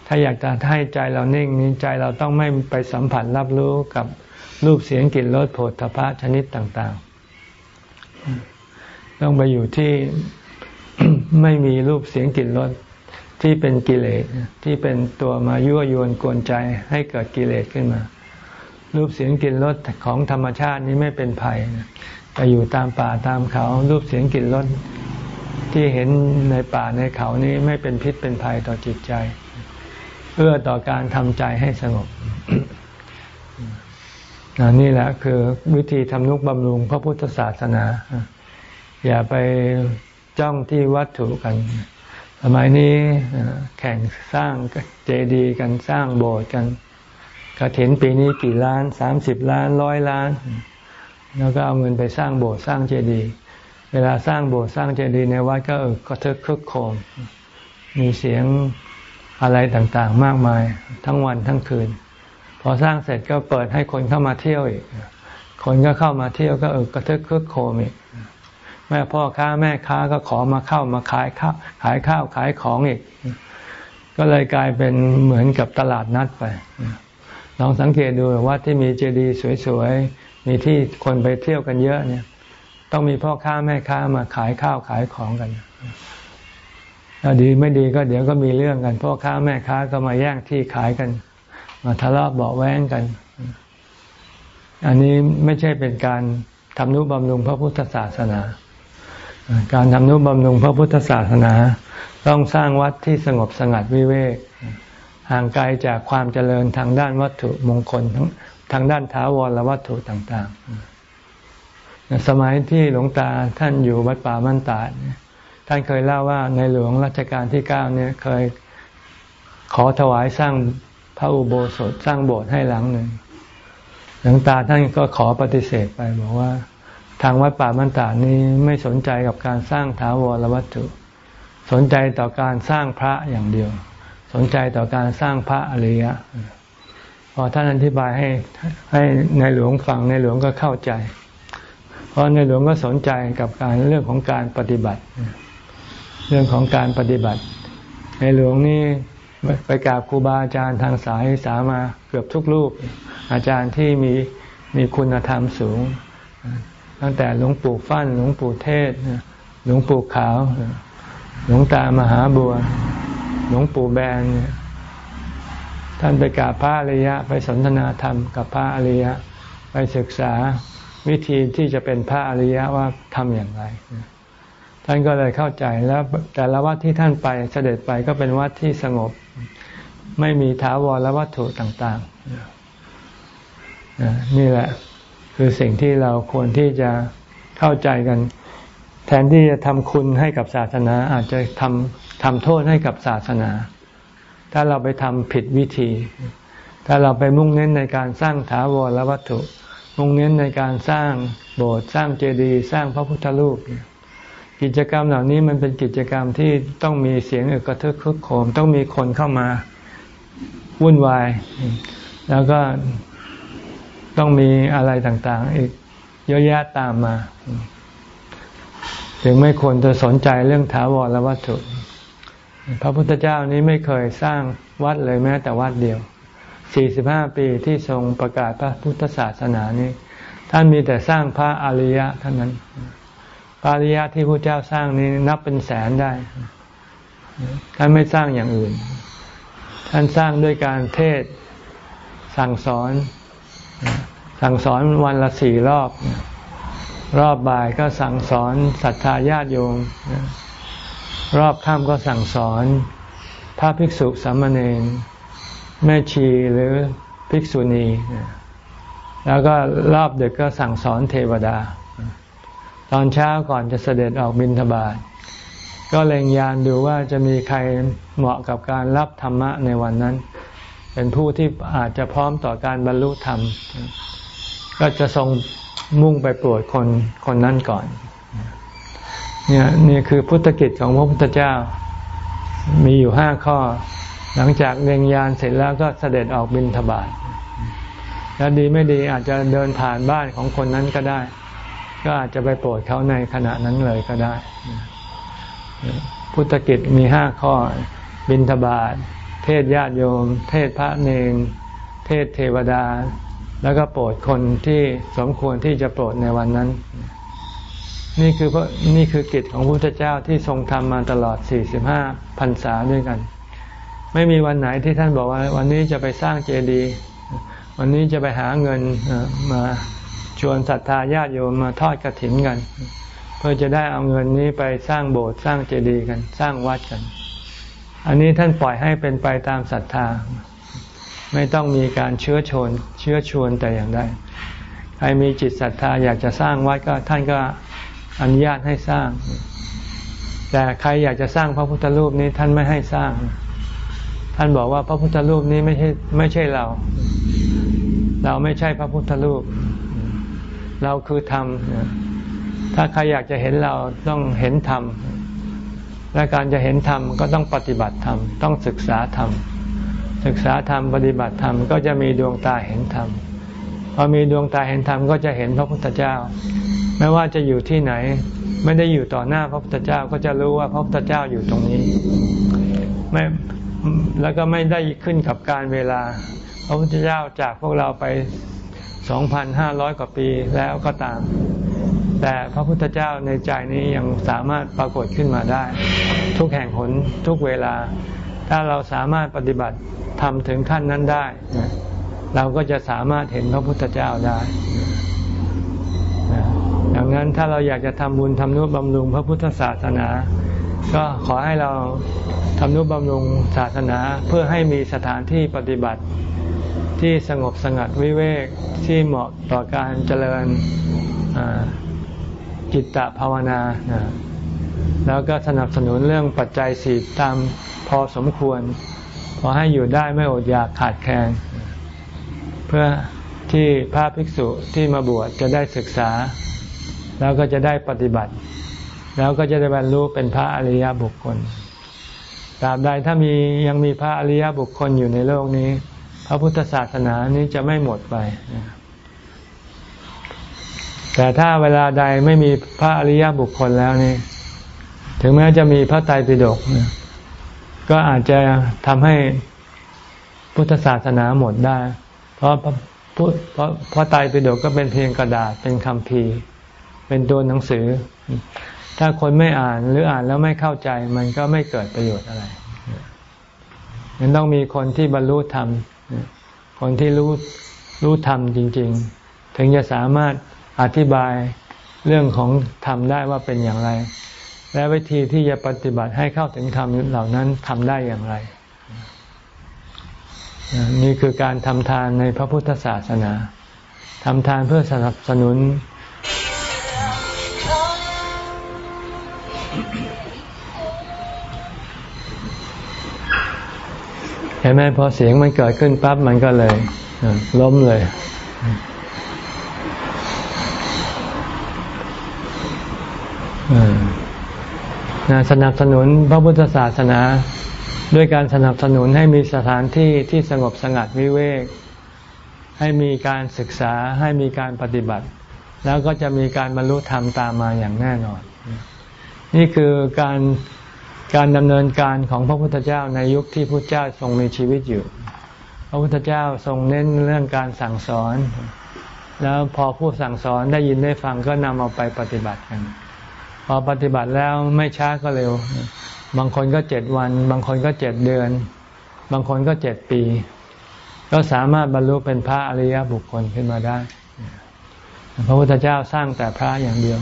ถ้าอยากจะให้ใจเรานิ่งนี้ใจเราต้องไม่ไปสัมผัสรับรู้กับรูปเสียงกลิ่นรสโผฏฐพะชนิดต่าง ๆ ต้องไปอยู่ที่ไม่มีรูปเสียงกลิ่นรส ที่เป็นกิเลสที่เป็นตัวมายั่วยวนกวนใจให้เกิดกิเลสขึ้นมา รูปเสียงกลิ่นรสของธรรมชาตินี้ไม่เป็นภัยไปอยู่ตามป่าตามเขา รูปเสียงกลิ่นรสที่เห็นในป่าในเขานี้ไม่เป็นพิษเป็นภัยต่อจิตใจเพื่อต่อการทำใจให้สงบนี่แหละคือวิธีทำนุบำรุงพระพุทธศาสนา อย่าไปจ้องที่วัตถุกัน สมัยนี้แข่งสร้างเจดีย์กันสร้างโบสถ์กันกระถินปีนี้กี่ล้านสามสิบล้านร้อยล้าน แล้วก็เอาเงินไปสร้างโบสถ์สร้างเจดีย์เวลาสร้างโบสถ์สร้างเจดีย์ในวัดก็กระทึกคึกโครมมีเสียงอะไรต่างๆ มากมายทั้งวันทั้งคืน พอสร้างเสร็จก็เปิดให้คนเข้ามาเที่ยวอีกคนก็เข้ามาเที่ยวก็เออกระทึกคึกโครมอีก แม่พ่อค้าแม่ค้าก็ขอมาเข้ามาขายข้าวขายข้าวขายของอีก ก็เลยกลายเป็นเหมือนกับตลาดนัดไปลองสังเกตดูว่าที่มีเจดีย์สวยๆ มีที่คนไปเที่ยวกันเยอะเนี่ย ต้องมีพ่อค้าแม่ค้ามาขายข้าวขายของกันดีไม่ดีก็เดี๋ยวก็มีเรื่องกันพ่อค้าแม่ค้าก็มาแย่งที่ขายกัน มาทะเลาะเบาแว้งกัน อันนี้ไม่ใช่เป็นการทำนุบำรุงพระพุทธศาสนา การทำนุบำรุงพระพุทธศาสนา ต้องสร้างวัดที่สงบสงัดวิเวก ห่างไกลจากความเจริญทางด้านวัตถุมงคลทั้งทางด้านท้าวรและวัตถุต่างๆ สมัยที่หลวงตาท่านอยู่วัดป่ามันตาดท่านเคยเล่าว่าในหลวงรัชกาลที่เก้าเนี่ยเคยขอถวายสร้างพระอุโบสถสร้างโบสถ์ให้หลังหนึ่งหลวงตาท่านก็ขอปฏิเสธไปบอกว่า ทางวัดป่ามันตานี้ไม่สนใจกับการสร้างถาวรวัตถุ สนใจต่อการสร้างพระอย่างเดียว สนใจต่อการสร้างพระอริยะพอท่านอธิบายให้ให้ในหลวงฟังในหลวงก็เข้าใจ เพราะในหลวงก็สนใจกับการเรื่องของการปฏิบัติ เรื่องของการปฏิบัติ ในหลวงนี่ไปกราบครูบาอาจารย์ทางสายสามาเกือบทุกรูป อาจารย์ที่มีมีคุณธรรมสูง ตั้งแต่หลวงปู่ฟั่นหลวงปู่เทศหลวงปู่ขาว หลวงตามหาบัว หลวงปู่แบนท่านไปกราบพระอริยะ ไปสนทนาธรรมกับพระอริยะ ไปศึกษาวิธีที่จะเป็นพระอริยะว่าทำอย่างไร ท่านก็เลยเข้าใจแล้วแต่ละวัดที่ท่านไปเสด็จไปก็เป็นวัดที่สงบ ไม่มีถาวรและวัตถุต่าง ๆนี่แหละ คือสิ่งที่เราควรที่จะเข้าใจกัน แทนที่จะทำคุณให้กับศาสนา อาจจะทำทำโทษให้กับศาสนา ถ้าเราไปทำผิดวิธี ถ้าเราไปมุ่งเน้นในการสร้างถาวรและวัตถุ มุ่งเน้นในการสร้างโบสถ์สร้างเจดีย์สร้างพระพุทธรูปกิจกรรมเหล่านี้มันเป็นกิจกรรมที่ต้องมีเสียงอึกระทึกคึกโคมต้องมีคนเข้ามาวุ่นวาย แล้วก็ ต้องมีอะไรต่างๆ อีกเยอะแยะตามมา ถึงไม่ควรจะสนใจเรื่องถาวรและวัตถุ พระพุทธเจ้านี้ไม่เคยสร้างวัดเลยแม้แต่วัดเดียว 45 ปีที่ทรงประกาศพระพุทธศาสนานี้ ท่านมีแต่สร้างพระอริยะเท่านั้น พระอริยะที่พระเจ้าสร้างนี้นับเป็นแสนได้ ท่านไม่สร้างอย่างอื่น ท่านสร้างด้วยการเทศสั่งสอน สั่งสอนวันละสี่รอบ รอบบ่ายก็สั่งสอนศรัทธาญาติโยม รอบค่ำก็สั่งสอน พระภิกษุสามเณรแม่ชีหรือภิกษุณี แล้วก็รอบดึกก็สั่งสอนเทวดา ตอนเช้าก่อนจะเสด็จออกบิณฑบาตก็เล็งยานดูว่าจะมีใครเหมาะกับการรับธรรมะในวันนั้น เป็นผู้ที่อาจจะพร้อมต่อการบรรลุธรรม ก็จะทรงมุ่งไปโปรดคนคนนั้นก่อนเนี่ยนี่คือพุทธกิจของพระพุทธเจ้ามีอยู่ห้าข้อ หลังจากเรียงยานเสร็จแล้วก็เสด็จออกบินทบาทแล้วดีไม่ดีอาจจะเดินผ่านบ้านของคนนั้นก็ได้ ก็อาจจะไปโปรดเขาในขณะนั้นเลยก็ได้ พุทธกิจมีห้าข้อ บินทบาท เทศญาติโยม เทศพระเนรเทศเทวดา แล้วก็โปรดคนที่สมควรที่จะโปรดในวันนั้น นี่คือพระนี่คือกิจของพระพุทธเจ้าที่ทรงทำมาตลอด 45พรรษาด้วยกัน ไม่มีวันไหนที่ท่านบอกว่า วันนี้จะไปสร้างเจดีย์วันนี้จะไปหาเงินมาชวนศรัทธาญาติโยมมาทอดกระถิ่นกัน เพื่อจะได้เอาเงินนี้ไปสร้างโบสถ์สร้างเจดีย์กัน สร้างวัดกัน อันนี้ท่านปล่อยให้เป็นไปตามศรัทธา ไม่ต้องมีการเชื้อชนเชื้อชวนแต่อย่างใดใครมีจิตศรัทธาอยากจะสร้างวัดก็ท่านก็อนุญาตให้สร้าง แต่ใครอยากจะสร้างพระพุทธรูปนี้ท่านไม่ให้สร้าง ท่านบอกว่าพระพุทธรูปนี้ไม่ใช่ไม่ใช่เรา เราไม่ใช่พระพุทธรูป เราคือธรรมถ้าใครอยากจะเห็นเราต้องเห็นธรรม และการจะเห็นธรรมก็ต้องปฏิบัติธรรม ต้องศึกษาธรรม ศึกษาธรรมปฏิบัติธรรมก็จะมีดวงตาเห็นธรรม พอมีดวงตาเห็นธรรมก็จะเห็นพระพุทธเจ้า ไม่ว่าจะอยู่ที่ไหน ไม่ได้อยู่ต่อหน้าพระพุทธเจ้าก็จะรู้ว่าพระพุทธเจ้าอยู่ตรงนี้ ไม่ แล้วก็ไม่ได้ขึ้นกับการเวลา พระพุทธเจ้าจากพวกเราไปสองพันห้าร้อยกว่าปีแล้วก็ตาม แต่พระพุทธเจ้าในใจนี้ยังสามารถปรากฏขึ้นมาได้ ทุกแห่งหนทุกเวลา ถ้าเราสามารถปฏิบัติทำถึงขั้นนั้นได้ เราก็จะสามารถเห็นพระพุทธเจ้าได้ดังนั้นถ้าเราอยากจะทำบุญทำนุบำรุงพระพุทธศาสนา ก็ขอให้เราทำนุบำรุงศาสนาเพื่อให้มีสถานที่ปฏิบัติที่สงบสงัดวิเวกที่เหมาะต่อการเจริญ จิตตภาวนา แล้วก็สนับสนุนเรื่องปัจจัยสี่ตามพอสมควร พอให้อยู่ได้ไม่อดอยากขาดแคลนเพื่อที่พระภิกษุที่มาบวชจะได้ศึกษา แล้วก็จะได้ปฏิบัติ แล้วก็จะได้บรรลุเป็นพระอริยบุคคลตราบใดถ้ามียังมีพระอริยบุคคลอยู่ในโลกนี้ พระพุทธศาสนานี้จะไม่หมดไป แต่ถ้าเวลาใดไม่มีพระอริยบุคคลแล้วนี่ ถึงแม้จะมีพระไตรปิฎกก็อาจจะทำให้พุทธศาสนาหมดได้ เพราะเพราะพระไตรปิฎกก็เป็นเพียงกระดาษเป็นคำพีเป็นตัวหนังสือ ถ้าคนไม่อ่านหรืออ่านแล้วไม่เข้าใจ มันก็ไม่เกิดประโยชน์อะไรมันต้องมีคนที่บรรลุธรรม คนที่รู้รู้ธรรมจริง ๆ ถึงจะสามารถ อธิบายเรื่องของธรรมได้ว่าเป็นอย่างไร และวิธีที่จะปฏิบัติให้เข้าถึงธรรมเหล่านั้นทำได้อย่างไร นี่คือการทำทานในพระพุทธศาสนาทำทานเพื่อสนับสนุนห็นไหมพอเสียงมันเกิดขึ้นปั๊บมันก็เลยล้มเลย สนับสนุนพระพุทธศาสนา ด้วยการสนับสนุนให้มีสถานที่ที่สงบสงัดวิเวก ให้มีการศึกษาให้มีการปฏิบัติ แล้วก็จะมีการบรรลุธรรมตามมาอย่างแน่นอน นี่คือการการดำเนินการของพระพุทธเจ้าในยุคที่พระเจ้าทรงมีชีวิตอยู่ พระพุทธเจ้าทรงเน้นเรื่องการสั่งสอน แล้วพอผู้สั่งสอนได้ยินได้ฟังก็นำเอาไปปฏิบัติกัน พอปฏิบัติแล้วไม่ช้าก็เร็ว บางคนก็เจ็ดวัน บางคนก็เจ็ดเดือน บางคนก็เจ็ดปี ก็สามารถบรรลุเป็นพระอริยบุคคลขึ้นมาได้ พระพุทธเจ้าสร้างแต่พระอย่างเดียว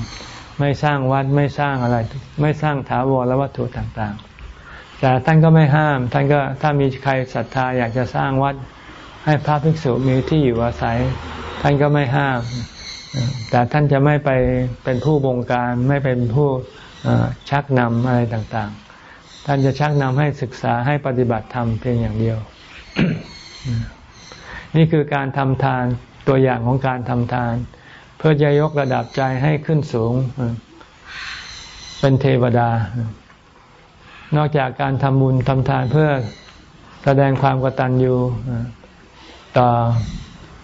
ไม่สร้างวัดไม่สร้างอะไร ไม่สร้างถาวรและวัตถุต่างๆ แต่ท่านก็ไม่ห้าม ท่านก็ถ้ามีใครศรัทธาอยากจะสร้างวัด ให้พระภิกษุมีที่อยู่อาศัย ท่านก็ไม่ห้าม แต่ท่านจะไม่ไปเป็นผู้บงการไม่เป็นผู้ชักนำอะไรต่างๆ ท่านจะชักนำให้ศึกษาให้ปฏิบัติธรรมเพียงอย่างเดียว นี่คือการทำทานตัวอย่างของการทำทาน เพื่อจะยกระดับใจให้ขึ้นสูง เป็นเทวดา นอกจากการทำบุญทำทานเพื่อแสดงความกตัญญูต่อ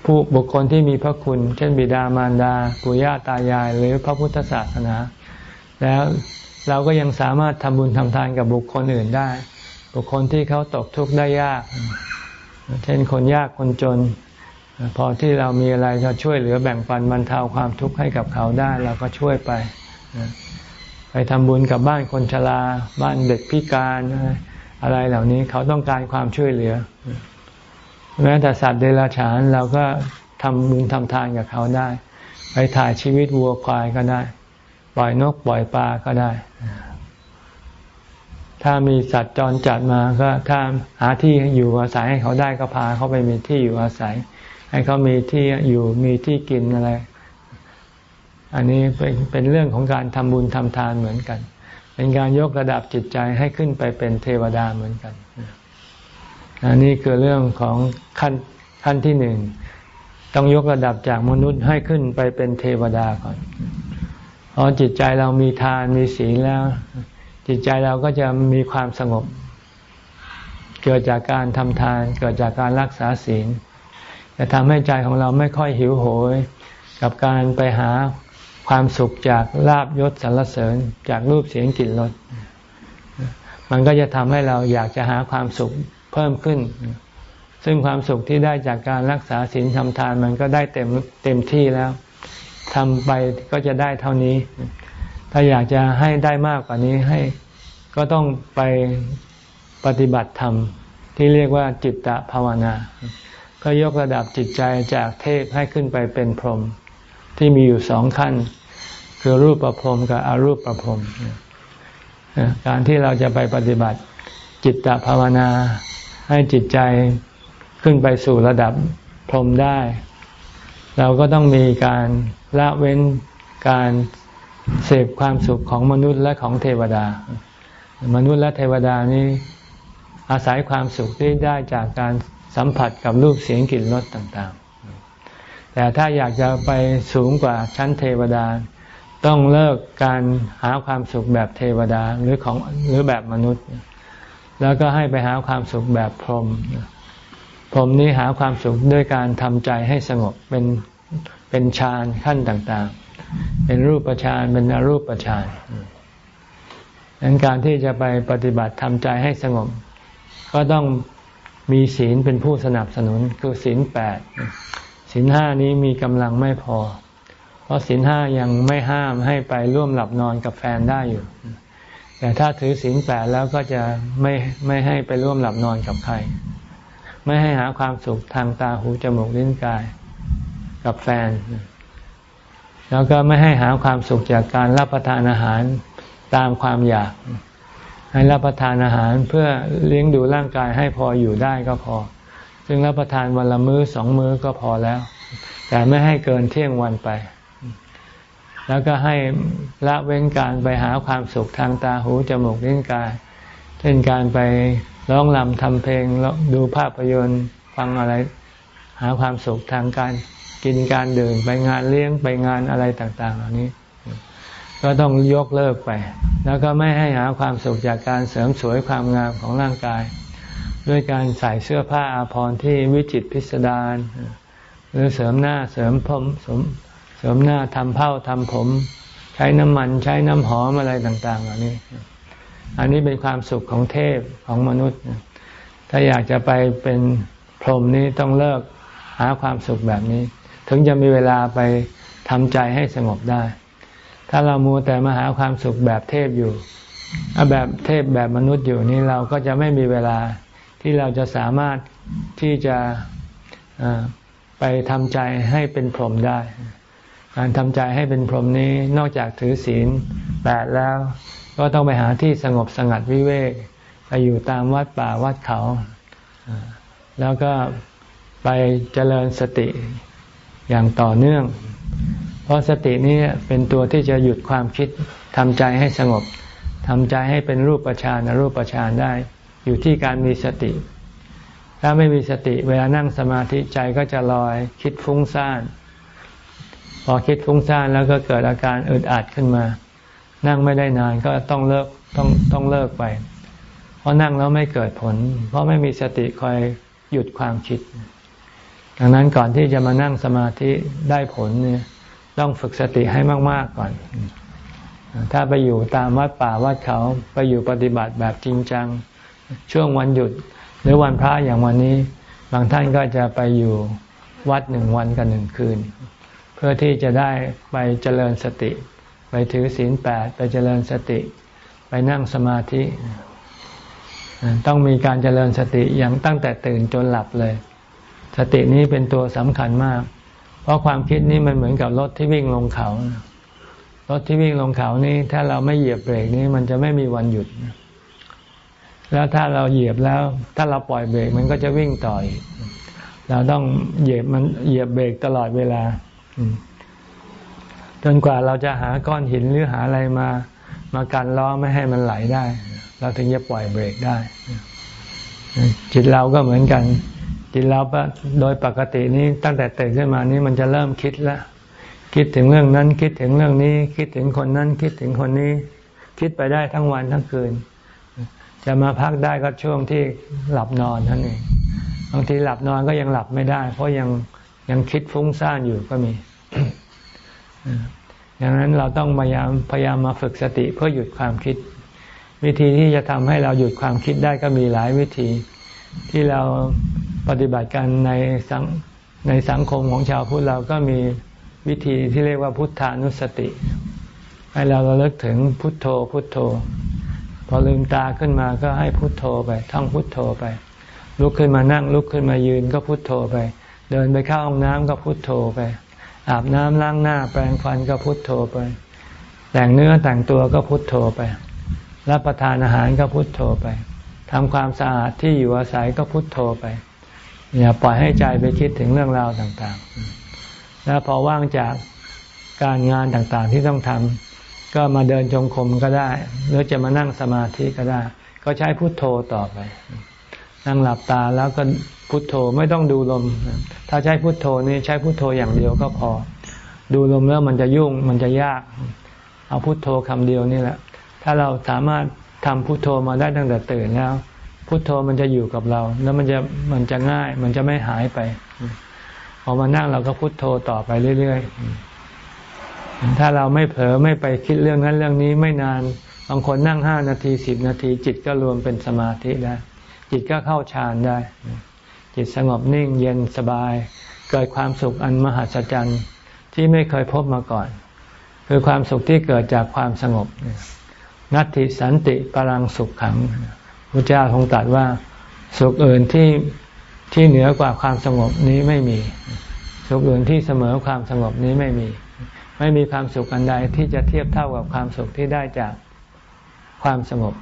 ผู้บุคคลที่มีพระคุณ เช่นบิดามารดาปู่ย่าตายาย หรือพระพุทธศาสนา แล้วเราก็ยังสามารถทำบุญทำทานกับบุคคลอื่นได้ บุคคลที่เขาตกทุกข์ได้ยาก เช่นคนยากคนจน พอที่เรามีอะไรจะช่วยเหลือแบ่งปันบรรเทาความทุกข์ให้กับเขาได้ เราก็ช่วยไป ไปทำบุญกับบ้านคนชราบ้านเด็กพิการอะไรเหล่านี้เขาต้องการความช่วยเหลือ แม้แต่สัตว์เดรัจฉานเราก็ทำบุญทำทานกับเขาได้ ไปถ่ายชีวิตวัวควายก็ได้ ปล่อยนกปล่อยปลาก็ได้ ถ้ามีสัตว์จรจัดมาก็ถ้าหาที่อยู่อาศัยให้เขาได้ก็พาเขาไปมีที่อยู่อาศัย ให้เขามีที่อยู่มีที่กินอะไร อันนี้เป็นเป็นเรื่องของการทำบุญทำทานเหมือนกัน เป็นการยกระดับจิตใจให้ขึ้นไปเป็นเทวดาเหมือนกัน อันนี้คือเรื่องของขั้นขั้นที่หนึ่งต้องยกระดับจากมนุษย์ให้ขึ้นไปเป็นเทวดาก่อนพอจิตใจเรามีทานมีศีลแล้ว จิตใจเราก็จะมีความสงบ เกิดจากการทำทาน เกิดจากการรักษาศีลจะทำให้ใจของเราไม่ค่อยหิวโหย กับการไปหาความสุขจากลาบยศสรรเสริญจากรูปเสียงกลิ่นรสมันก็จะทำให้เราอยากจะหาความสุข เพิ่มขึ้น ซึ่งความสุขที่ได้จากการรักษาศีลทำทานมันก็ได้เต็มเต็มที่แล้วทำไปก็จะได้เท่านี้ ถ้าอยากจะให้ได้มากกว่านี้ให้ก็ต้องไปปฏิบัติธรรมที่เรียกว่าจิตตภาวนา ก็ยกระดับจิตใจจากเทพให้ขึ้นไปเป็นพรหมที่มีอยู่สองขั้น คือรูปประพรมกับอรูปประพรมการที่เราจะไปปฏิบัติจิตตภาวนา ให้จิตใจขึ้นไปสู่ระดับพรหมได้ เราก็ต้องมีการละเว้นการเสพความสุขของมนุษย์และของเทวดา มนุษย์และเทวดานี้อาศัยความสุขที่ได้จากการสัมผัสกับรูปเสียงกลิ่นรสต่างๆ แต่ถ้าอยากจะไปสูงกว่าชั้นเทวดา ต้องเลิกการหาความสุขแบบเทวดาหรือของหรือแบบมนุษย์ แล้วก็ให้ไปหาความสุขแบบพรหมพรหมนี้หาความสุขด้วยการทำใจให้สงบเป็นเป็นฌานขั้นต่างๆ เป็นรูปฌานเป็นอรูปฌานดังนั้นการที่จะไปปฏิบัติทำใจให้สงบ ก็ต้องมีศีลเป็นผู้สนับสนุนคือศีลแปดศีลห้านี้มีกำลังไม่พอ เพราะศีลห้ายังไม่ห้ามให้ไปร่วมหลับนอนกับแฟนได้อยู่ แต่ถ้าถือศีลแปดแล้วก็จะไม่ไม่ให้ไปร่วมหลับนอนกับใคร ไม่ให้หาความสุขทางตาหูจมูกลิ้นกายกับแฟน แล้วก็ไม่ให้หาความสุขจากการรับประทานอาหารตามความอยาก ให้รับประทานอาหารเพื่อเลี้ยงดูร่างกายให้พออยู่ได้ก็พอ ซึ่งรับประทานวันละมื้อสองมื้อก็พอแล้ว แต่ไม่ให้เกินเที่ยงวันไป แล้วก็ให้ละเว้นการไปหาความสุขทางตาหูจมูกลิ้นกาย เช่นการไปร้องรำทำเพลงดูภาพยนตร์ฟังอะไร หาความสุขทางการกินการดื่มไปงานเลี้ยงไปงานอะไรต่าง ๆ เหล่านี้ ก็ต้องยกเลิกไป แล้วก็ไม่ให้หาความสุขจากการเสริมสวยความงามของร่างกาย ด้วยการใส่เสื้อผ้าอาภรณ์ที่วิจิตพิสดารหรือเสริมหน้าเสริมผมเสริมหน้าทำเผ้าทำผม ใช้น้ำมันใช้น้ำหอมอะไรต่างๆเหล่านี้ อันนี้เป็นความสุขของเทพของมนุษย์ ถ้าอยากจะไปเป็นพรหมนี้ต้องเลิกหาความสุขแบบนี้ ถึงจะมีเวลาไปทำใจให้สงบได้ ถ้าเรามัวแต่มาหาความสุขแบบเทพอยู่แบบเทพแบบมนุษย์อยู่นี่เราก็จะไม่มีเวลาที่เราจะสามารถที่จะไปทำใจให้เป็นพรหมได้ การทำใจให้เป็นพรหมนี้นอกจากถือศีลแปดแล้ว ก็ต้องไปหาที่สงบสงัดวิเวกไปอยู่ตามวัดป่าวัดเขา แล้วก็ไปเจริญสติอย่างต่อเนื่อง เพราะสตินี้เป็นตัวที่จะหยุดความคิดทำใจให้สงบทำใจให้เป็นรูปฌานรูปฌานได้ อยู่ที่การมีสติ ถ้าไม่มีสติเวลานั่งสมาธิใจก็จะลอยคิดฟุ้งซ่าน อคิดฟุ้งซ่านแล้วก็เกิดอาการอึดอัดขึ้นมา นั่งไม่ได้นานก็ต้องเลิกต้องต้องเลิกไป เพราะนั่งแล้วไม่เกิดผล เพราะไม่มีสติคอยหยุดความคิด ดังนั้นก่อนที่จะมานั่งสมาธิได้ผลเนี่ยต้องฝึกสติให้มาก ๆก่อน ถ้าไปอยู่ตามวัดป่าวัดเขาไปอยู่ปฏิบัติแบบจริงจัง ช่วงวันหยุดหรือวันพระอย่างวันนี้ บางท่านก็จะไปอยู่วัดหนึ่งวันกับหนึ่งคืน พื่อที่จะได้ไปเจริญสติ ไปถือศีลแปดไปเจริญสติ ไปนั่งสมาธิ ต้องมีการเจริญสติอย่างตั้งแต่ตื่นจนหลับเลย สตินี้เป็นตัวสำคัญมาก เพราะความคิดนี้มันเหมือนกับรถที่วิ่งลงเขา รถที่วิ่งลงเขานี้ ถ้าเราไม่เหยียบเบรกนี้มันจะไม่มีวันหยุด แล้วถ้าเราเหยียบแล้ว ถ้าเราปล่อยเบรกมันก็จะวิ่งต่อยเราต้องเหยียบมันเหยียบเบรกตลอดเวลา จนกว่าเราจะหาก้อนหินหรือหาอะไรมา มากันล้อไม่ให้มันไหลได้ เราถึงจะปล่อยเบรกได้ จิตเราก็เหมือนกัน จิตเราโดยปกตินี้ตั้งแต่ตื่นขึ้นมานี้มันจะเริ่มคิดแล้วคิดถึงเรื่องนั้นคิดถึงเรื่องนี้ คิดถึงคนนั้นคิดถึงคนนี้ คิดไปได้ทั้งวันทั้งคืน จะมาพักได้ก็ช่วงที่หลับนอนท่านเองบางทีหลับนอนก็ยังหลับไม่ได้ เพราะยังยังคิดฟุ้งซ่านอยู่ก็มี ดังนั้นเราต้องพยายามพยายามมาฝึกสติเพื่อหยุดความคิด วิธีที่จะทำให้เราหยุดความคิดได้ก็มีหลายวิธี ที่เราปฏิบัติกันในสังในสังคมของชาวพุทธเราก็มีวิธีที่เรียกว่าพุทธานุสติ ให้เราระลึกถึงพุทโธพุทโธ พอลืมตาขึ้นมาก็ให้พุทโธไปท่องพุทโธไป ลุกขึ้นมานั่งลุกขึ้นมายืนก็พุทโธไป เดินไปเข้าห้องน้ำก็พุทโธไป อาบน้ำล้างหน้าแปรงฟันก็พุทโธไป แต่งเนื้อแต่งตัวก็พุทโธไป รับประทานอาหารก็พุทโธไปทำความสะอาดที่อยู่อาศัยก็พุทโธไป อย่าปล่อยให้ใจไปคิดถึงเรื่องราวต่างๆ แล้วพอว่างจากการงานต่างๆที่ต้องทำก็มาเดินจงกรมก็ได้ หรือจะมานั่งสมาธิก็ได้ ก็ใช้พุทโธต่อไป นั่งหลับตาแล้วก็ พุทโธไม่ต้องดูลม ถ้าใช้พุทโธนี่ใช้พุทโธอย่างเดียวก็พอ ดูลมแล้วมันจะยุ่งมันจะยาก เอาพุทโธคำเดียวนี่แหละ ถ้าเราสามารถทำพุทโธมาได้ตั้งแต่ตื่นแล้ว พุทโธมันจะอยู่กับเรา แล้วมันจะมันจะง่าย มันจะไม่หายไปพอมานั่งเราก็พุทโธต่อไปเรื่อยๆถ้าเราไม่เผลอไม่ไปคิดเรื่องนั้นเรื่องนี้ไม่นานบางคนนั่งห้านาทีสิบนาที จิตก็รวมเป็นสมาธิได้จิตก็เข้าฌานได้ จิตสงบนิ่งเย็นสบาย เกิดความสุขอันมหัศจรรย์ที่ไม่เคยพบมาก่อน คือความสุขที่เกิดจากความสงบ นัตติสันติปรังสุขขังพระเจ้าทรงตรัสว่าสุขอื่นที่ที่เหนือกว่าความสงบนี้ไม่มี สุขอื่นที่เสมอความสงบนี้ไม่มี ไม่มีความสุขอันใดที่จะเทียบเท่ากับความสุขที่ได้จากความสงบ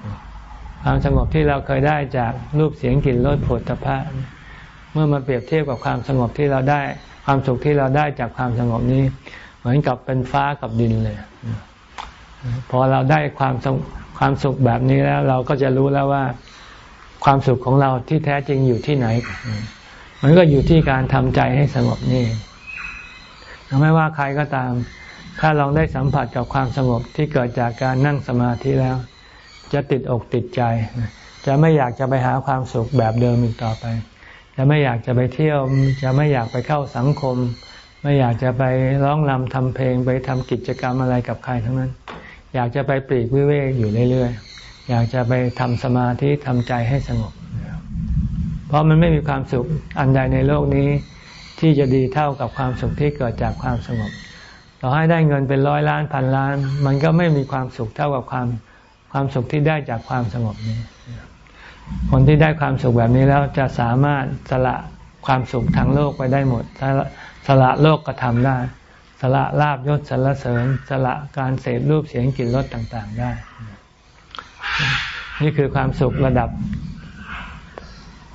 ความสงบที่เราเคยได้จากรูปเสียงกลิ่นรสผลตภะ มื่อมาเปรียบเทียบกับความสงบที่เราได้ ความสุขที่เราได้จากความสงบนี้ เหมือนกับเป็นฟ้ากับดินเลย พอเราได้ความความสุขแบบนี้แล้ว เราก็จะรู้แล้วว่า ความสุขของเราที่แท้จริงอยู่ที่ไหน มันก็อยู่ที่การทำใจให้สงบนี่ไม่ว่าใครก็ตาม ถ้าลองได้สัมผัสกับความสงบที่เกิดจากการนั่งสมาธิแล้ว จะติดอกติดใจ จะไม่อยากจะไปหาความสุขแบบเดิมอีกต่อไป จะไม่อยากจะไปเที่ยว จะไม่อยากไปเข้าสังคม ไม่อยากจะไปร้องรำทำเพลงไปทำกิจกรรมอะไรกับใครทั้งนั้น อยากจะไปปลีกวิเวกอยู่เรื่อยๆ อยากจะไปทำสมาธิทำใจให้สงบ เพราะมันไม่มีความสุขอันใดในโลกนี้ ที่จะดีเท่ากับความสุขที่เกิดจากความสงบต่อให้ได้เงินเป็นร้อยล้านพันล้าน มันก็ไม่มีความสุขเท่ากับความความสุขที่ได้จากความสงบนี้ คนที่ได้ความสุขแบบนี้แล้วจะสามารถสละความสุขทางโลกไปได้หมด สละโลกก็ทำได้ สละลาบยศสรรเสริญ สละการเสพรูปเสียงกลิ่นรสต่างๆได้ นี่คือความสุขระดับ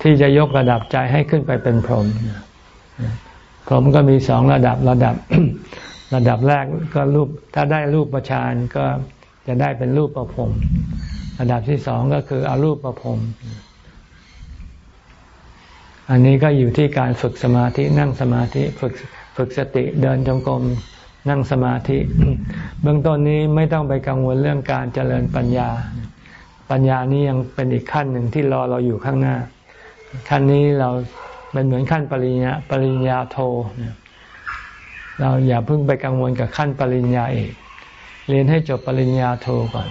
ที่จะยกระดับใจให้ขึ้นไปเป็นพรหมพรหมก็มีสองระดับระดับ ระดับแรกก็รูปถ้าได้รูปประชานก็จะได้เป็นรูปประพรม ระดับที่สองก็คืออารูปประพรมอันนี้ก็อยู่ที่การฝึกสมาธินั่งสมาธิฝึกฝึกสติเดินจงกรมนั่งสมาธิ เบื้องต้นนี้ไม่ต้องไปกังวลเรื่องการเจริญปัญญา ปัญญานี้ยังเป็นอีกขั้นหนึ่งที่รอเราอยู่ข้างหน้า ขั้นนี้เราเป็นเหมือนขั้นปริญญาปริญญาโท เราอย่าเพิ่งไปกังวลกับขั้นปริญญาเอกเรียนให้จบปริญญาโทก่อน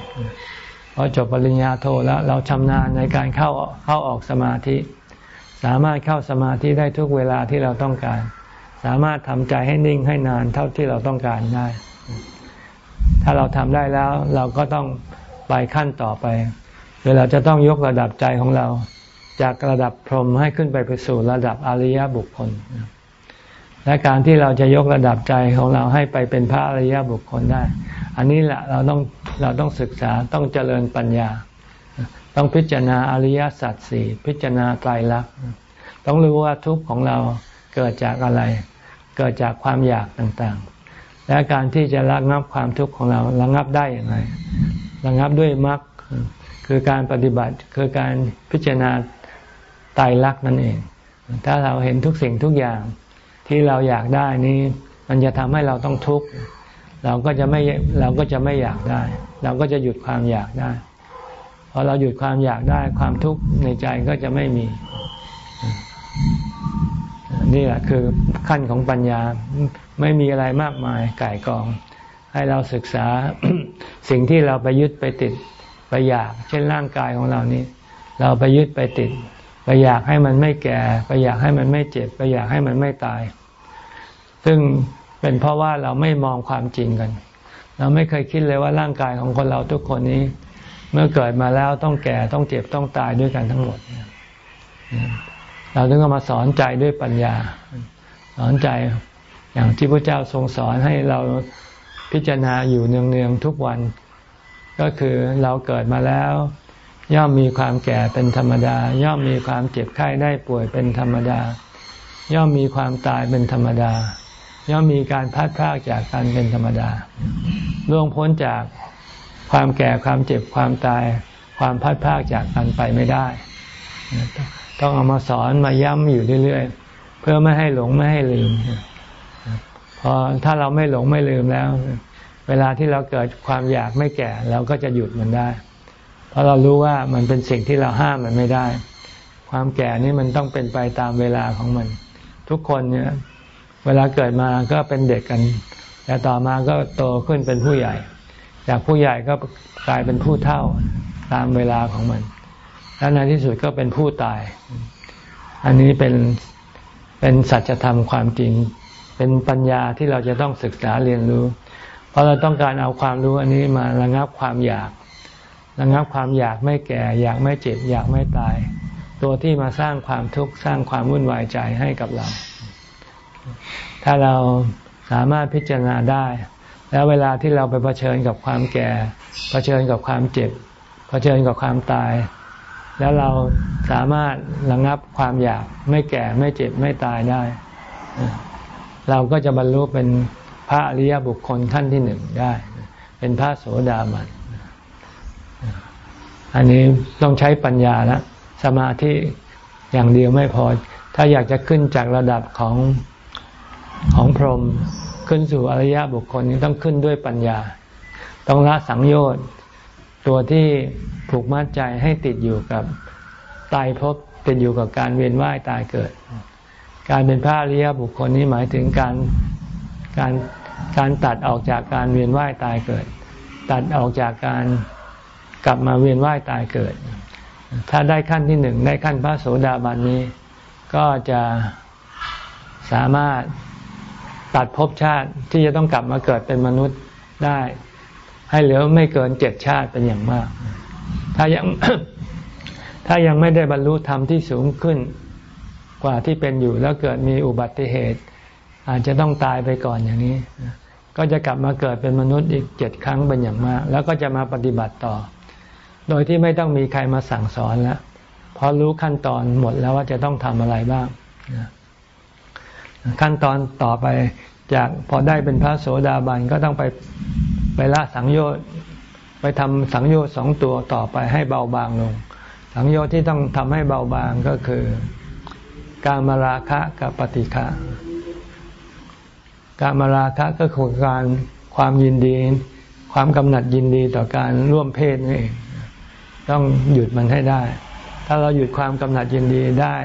พอจบปริญญาโทแล้วเราชำนาญในการเข้าเข้าออกสมาธิ สามารถเข้าสมาธิได้ทุกเวลาที่เราต้องการ สามารถทำใจให้นิ่งให้นานเท่าที่เราต้องการได้ ถ้าเราทำได้แล้วเราก็ต้องไปขั้นต่อไปเวลาจะต้องยกระดับใจของเรา จากระดับพรหมให้ขึ้นไปไปสู่ระดับอริยบุคคล และการที่เราจะยกระดับใจของเราให้ไปเป็นพระอริยบุคคลได้ อันนี้แหละเราต้องเราต้องศึกษาต้องเจริญปัญญา ต้องพิจารณาอริยสัจสี่พิจารณาไตรลักษณ์ต้องรู้ว่าทุกข์ของเราเกิดจากอะไร เกิดจากความอยากต่างๆ และการที่จะระงับความทุกข์ของเราระงับได้อย่างไรระงับด้วยมรรคคือการปฏิบัติคือการพิจารณาไตายรักษณ์นั่นเอง ถ้าเราเห็นทุกสิ่งทุกอย่าง ที่เราอยากได้นี้ มันจะทำให้เราต้องทุกข์เราก็จะไม่เราก็จะไม่อยากได้ เราก็จะหยุดความอยากได้พอเราหยุดความอยากได้ความทุกข์ในใจก็จะไม่มี นี่แหละคือขั้นของปัญญาไม่มีอะไรมากมายไก่กอง ให้เราศึกษาสิ่งที่เราไปยึดไปติดไปอยาก เช่นร่างกายของเรานี้ เราไปยึดไปติด ไปอยากให้มันไม่แก่ ไปอยากให้มันไม่เจ็บ ไปอยากให้มันไม่ตาย ซึ่งเป็นเพราะว่าเราไม่มองความจริงกัน เราไม่เคยคิดเลยว่าร่างกายของคนเราทุกคนนี้ เมื่อเกิดมาแล้วต้องแก่ต้องเจ็บต้องตายด้วยกันทั้งหมด เราต้องมาสอนใจด้วยปัญญา สอนใจอย่างที่พระเจ้าทรงสอนให้เราพิจารณาอยู่เนืองๆทุกวัน ก็คือเราเกิดมาแล้ว ย่อมมีความแก่เป็นธรรมดา ย่อมมีความเจ็บไข้ได้ป่วยเป็นธรรมดา ย่อมมีความตายเป็นธรรมดา ย่อมมีการพัดพากจากกันเป็นธรรมดาล่วงพ้นจากความแก่ความเจ็บความตาย ความพัดพากจากกันไปไม่ได้ ต้องเอามาสอนมาย้ำอยู่เรื่อยๆ เพื่อไม่ให้หลงไม่ให้ลืมพอถ้าเราไม่หลงไม่ลืมแล้ว เวลาที่เราเกิดความอยากไม่แก่ เราก็จะหยุดมันได้ เพราะเรารู้ว่ามันเป็นสิ่งที่เราห้ามมันไม่ได้ ความแก่นี่มันต้องเป็นไปตามเวลาของมัน ทุกคนเนี่ย เวลาเกิดมาก็เป็นเด็กกัน แต่ต่อมาก็โตขึ้นเป็นผู้ใหญ่ จากผู้ใหญ่ก็กลายเป็นผู้เฒ่าตามเวลาของมัน และในที่สุดก็เป็นผู้ตาย อันนี้เป็นเป็นสัจธรรมความจริง เป็นปัญญาที่เราจะต้องศึกษาเรียนรู้ เพราะเราต้องการเอาความรู้อันนี้มาระงับความอยาก ระงับความอยากไม่แก่ อยากไม่เจ็บ อยากไม่ตาย ตัวที่มาสร้างความทุกข์สร้างความวุ่นวายใจให้กับเรา ถ้าเราสามารถพิจารณาได้ แล้วเวลาที่เราไปเผชิญกับความแก่ เผชิญกับความเจ็บ เผชิญกับความตาย แล้วเราสามารถระงับความอยากไม่แก่ไม่เจ็บไม่ตายได้ เราก็จะบรรลุเป็นพระอริยบุคคลขั้นที่หนึ่งได้ เป็นพระโสดาบันอันนี้ต้องใช้ปัญญาละสมาธิอย่างเดียวไม่พอ ถ้าอยากจะขึ้นจากระดับของ ของพรหมขึ้นสู่อริยบุคคลนี้ต้องขึ้นด้วยปัญญา ต้องละสังโยชน์ตัวที่ผูกมัดใจให้ติดอยู่กับตายภพติดอยู่กับการเวียนว่ายตายเกิด การเป็นพระอริยบุคคลนี้หมายถึงการการการตัดออกจากการเวียนว่ายตายเกิด ตัดออกจากการกลับมาเวียนว่ายตายเกิด ถ้าได้ขั้นที่หนึ่งได้ขั้นพระโสดาบันนี้ ก็จะสามารถ ตัดภพชาติที่จะต้องกลับมาเกิดเป็นมนุษย์ได้ ให้เหลือไม่เกินเจ็ดชาติเป็นอย่างมาก ถ้ายังถ้ายังไม่ได้บรรลุธรรมที่สูงขึ้นกว่าที่เป็นอยู่แล้วเกิดมีอุบัติเหตุ อาจจะต้องตายไปก่อนอย่างนี้ ก็จะกลับมาเกิดเป็นมนุษย์อีกเจ็ดครั้งเป็นอย่างมาก แล้วก็จะมาปฏิบัติต่อ โดยที่ไม่ต้องมีใครมาสั่งสอนแล้วเพราะรู้ขั้นตอนหมดแล้วว่าจะต้องทำอะไรบ้าง ขั้นตอนต่อไปจากพอได้เป็นพระโสดาบันก็ต้องไปไปละสังโยชน์ไปทำสังโยชน์สองตัวต่อไปให้เบาบางลง สังโยชน์ที่ต้องทำให้เบาบางก็คือ การมาราคะกับปฏิฆะการมาราคะก็คือการความยินดี ความกำหนัดยินดีต่อการร่วมเพศนี่เองต้องหยุดมันให้ได้ ถ้าเราหยุดความกำหนัดยินดีได้